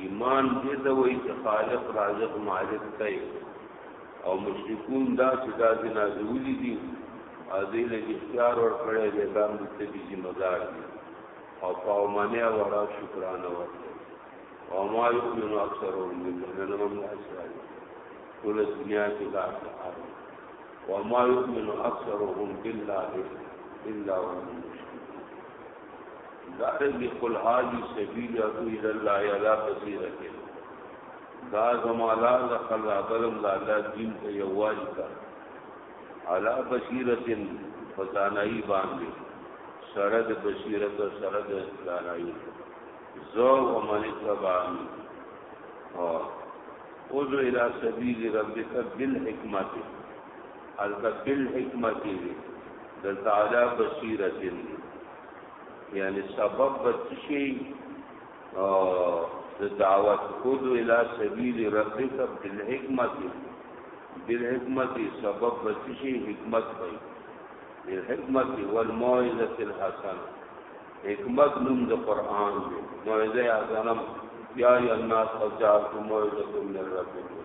ایمان دې ته وایي چې خالق رازق مالک دی او مشرکون دا چې دا دې نازولي دي او دې له اختیار ور کړی دی دا موږ ته دي ذمہ دار دي او قومانه ورا شکرانه ورته او ما یؤمن اکثرهم بالله نه موږ اسرائیل ټول دنیا کې دا حال وما یؤمن اکثرهم بالله الا وهم دارنګ دی قل هاذی سبیل ادو الی الله یلا بصیره کې دا زمالا د خلا بلم د الله دین ته یوال کا علا بصیرتن فزانای باندې سره د بصیرت او سره د دانای زو و من تبعن او ادو الی سبیل ربک بالحکمت هلکه فل حکمت دی دلته علا بصیرت دی یعنی سبب بچشی د دعوت خود الى سبیل ربک بالحکمت بالحکمت سبب بچشی حکمت وای بالحکمت والموعظه الحسنه حکمت نوم د قران دی موعظه اعظم یا الناس قد جاءتم موعظه من ربکم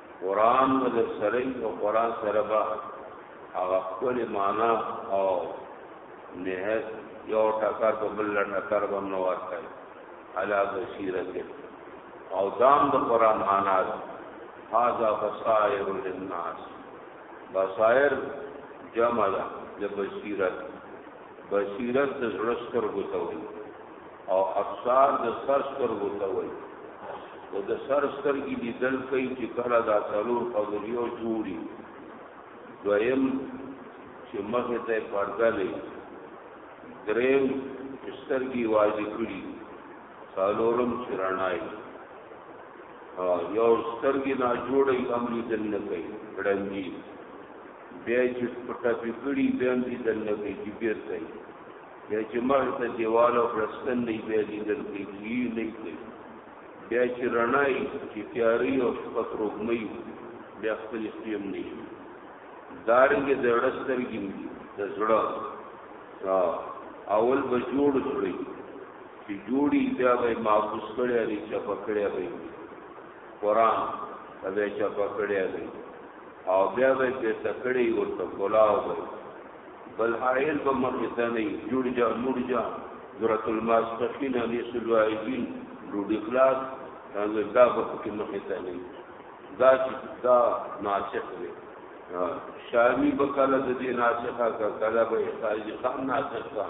قران مو در سره او قران سره به هغه خپل معنا او نهایت یو ټکر په بل ټکر باندې نو ورته علا بصیرت او دام د قران معنا ده هاذا بصائر للناس بصائر جمع ده د بصیرت بصیرت د زړه سترګو ته وایي او ابصار د سر سترګو ته وایي او د سر سترګې لیدل کوي چې کله دا څلور خبریو جوړي دویم چې مخې ته پرده لري دریم سترګي واځي کړی سالورم چرنای یو سترګي نا جوړي امر دل نه کوي ګړنګي بیا چې پټه پکړي بیا دې دل نه کوي چې بیرته بیا چې مخ ته دیوال او پرستن نه بیا لیدل کېږي نه کوي بیا چې رڼای چې تیاری او شپه روغمي بیا خپل استیم نه دارنګ د اړسترګي د زړه اول به جوړ شوی چې جوړي بیا به معبوس کړي لري چې پکړیا وي قران به چې پکړیا وي او بیا به چې تکړی ورته کولاو وي بل حائل به مخته نه جوړ جا مړ جا ذرت الماسقین علی سلوایین ډوډی خلاص هغه دا به کې مخته نه دا چې دا ناسخ دی شامی به کله د دې ناسخه کا کله به قاضی خان ناسخ کا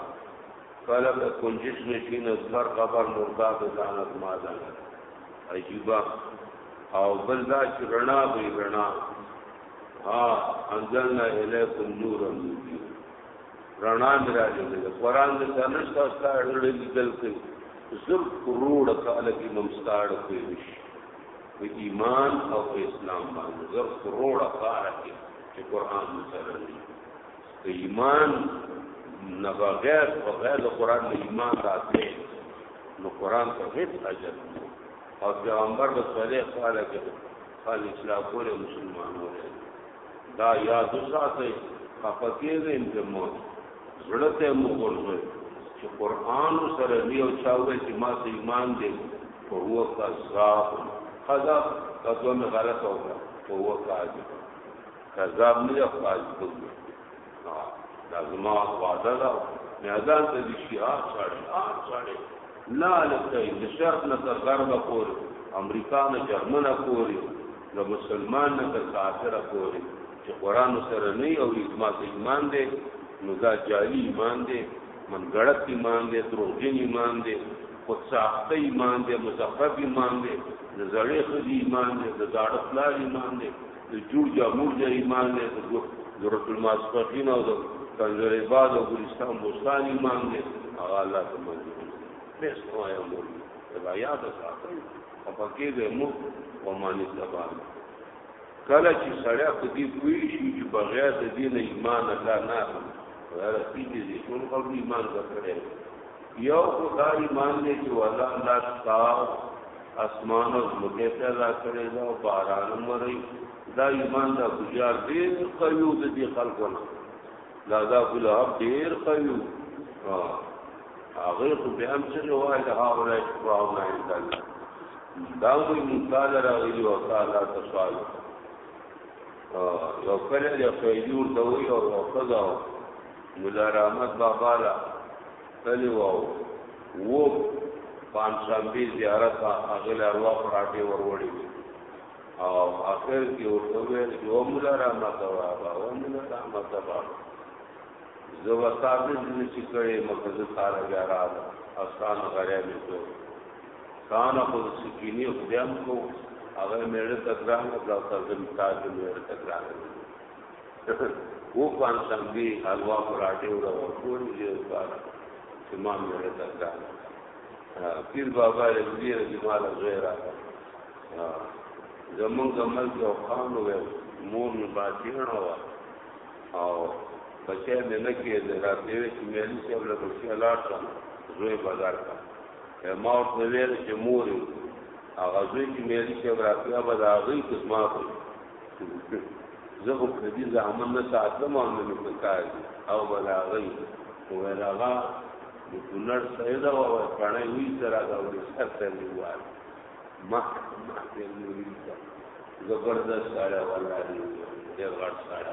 کله به کنجش نشین از بر خبر مرتاب دانت ما دانت عجیبه او بل دا چې رڼا به رڼا ها انزلنا الیکم نورا مبین رڼا میرا دې قرآن دې څنګه تاسو ته اړولې لیکل کوي زر کروڑ کال کې ممستاړ کوي په ایمان او په اسلام باندې زر کروڑ کال کې چې قرآن مسلمان دی په ایمان نه بغیر بغیر قرآن نه ایمان راځي نو قرآن ته هیڅ اجر او پیغمبر د صالح کال کې خالي اصلاح کول مسلمانانو دا یاد وساتئ خپکیږئ په موت زړه ته مو ورځوي چې قران سره نیو چاوي چې ما ته ایمان دی او هو کذاب خدا کذب غلط او هو کاذب کذاب نه یو کاذب دا زما وعده ده میدان ته دي شي آ چاړي آ چاړي لا لکه د شرق نه تر غرب پورې امریکا نه جرمنه پورې د مسلمان نه تر کافر پورې چې قران سره نه او اجماع ایمان دی نو دا جعلی ایمان دی من غړت ایمان دی دروغجن ایمان دی خود ساخته ایمان دی مزخرف ایمان دی د زړې خدي ایمان دی د داړه پلار ایمان دی د جورجا مورجا امام دی ضرورت الماسپخین او د کنزر عباد او ګلستان بوستان امام دی هغه الله ته منظور دی بس نو یو مور دا یاد ساتي او پکې دې مو او معنی تبان کله چې سړی په دې کوی شي چې بغیر د دین ایمان الله نه ورته دې ټول خپل ایمان ورکړي یو خو دا ایمان دی چې ولا الله ستاسو اسمان او زمکه پیدا کړی دا او باران مری دا ایمان دا بجار ډیر قیو د دې خلقونه دا دا ګلاب ډیر قیو هغه خو به هم چې وای دا هاولای شپاو نه انده دا وی مقال راغلی او تعالی تسوال یو کله د خیجور ته وی او یو خزا مولا رحمت بابا لا تلی واو وو پان شنبه زیارت اغل اروا پراټي وروړي او اخر کې ورته ویل چې و مولا رحمت بابا و مولا رحمت بابا زه وساده دې چې کړې مخزه سارا بیا راځه اسان غریب ته کان خو د سکینی خو بیا هم کو هغه میړه ته ګران او دا تازم تاج میړه ته ګران وو پان سمدی حلوا پراټه او راو ټول یې کار چې ما میړه ته ګران پیر بابا یې دې جمال غیره زمون زمل کې او خان وې مور نه باندې ورو او بچې مې نه کې د راتلې چې مې نه څه بل بچې لاړ شم زوی بازار ته ما ورته ویل چې مور هغه زوی چې مېری کې براتیا به دا غي خدمات زه خو په دې زحمت نه ساتم او نه مې کار او بلا غي او راغا د کونړ سیدا او پړې وی سره دا ولې سر ته نیوال ما ما دې نوري زبردست سره ولاړ دی ډېر غټ سره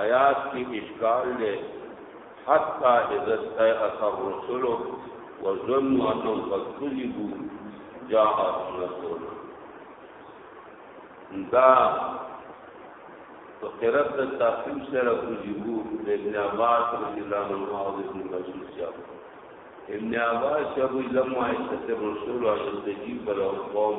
آیات کی اشکال دے حتی اذا استیأس الرسل وظنوا انهم قد كذبوا جاءهم نصرنا دا قرات د تحقیق سره کوجبو د ابن عباس رضی الله عنه او ابن مسعود صاحب ابن عباس ابو لمعه استجاب رسول الله استجاب له قوم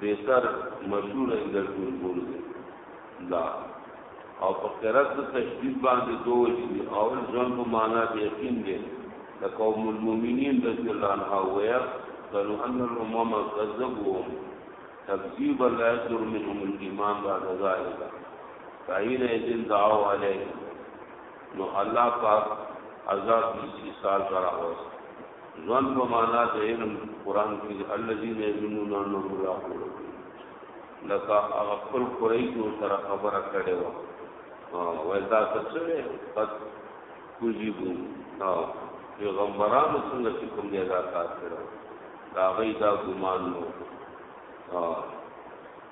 بیسر مشهور اندر ټول ګور دی دا او په قرات د تشدید باندې دوه وجې دي اول ځان په معنا د یقین دی د قوم المؤمنین رضی الله عنه ویا قالوا ان الامم كذبوهم تکذیب لا يجر منهم الايمان بعد ذلك فاین ایذن دعوا علیه نو الله پاک عذاب کی سال کرا وست ځوان په معنا د علم قران کې الذين يظنون انهم ملاقو لکه هغه خپل قریشو سره خبره کړې و وای دا څه څه پد کوجی بو ها پیغمبرانو څنګه چې کوم دی دا کار کړو دا غي دا ګمان نو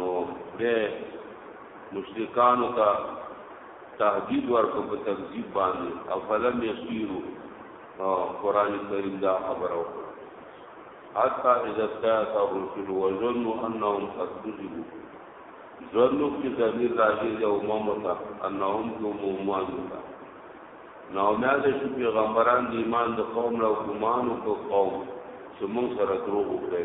نو به مشرکانو ته تهدید ورکو په تکذیب باندې او فلم یسیرو قران کریم دا خبرو حتی اذا تاس الرسل وظنوا انهم قد كذبوا ظنوا في ذمير راجي يوممتا انهم هم مؤمنون نو امید شو پیغمبران د ایمان د قوم له ګمان او قوم چې موږ سره دروغ وکړي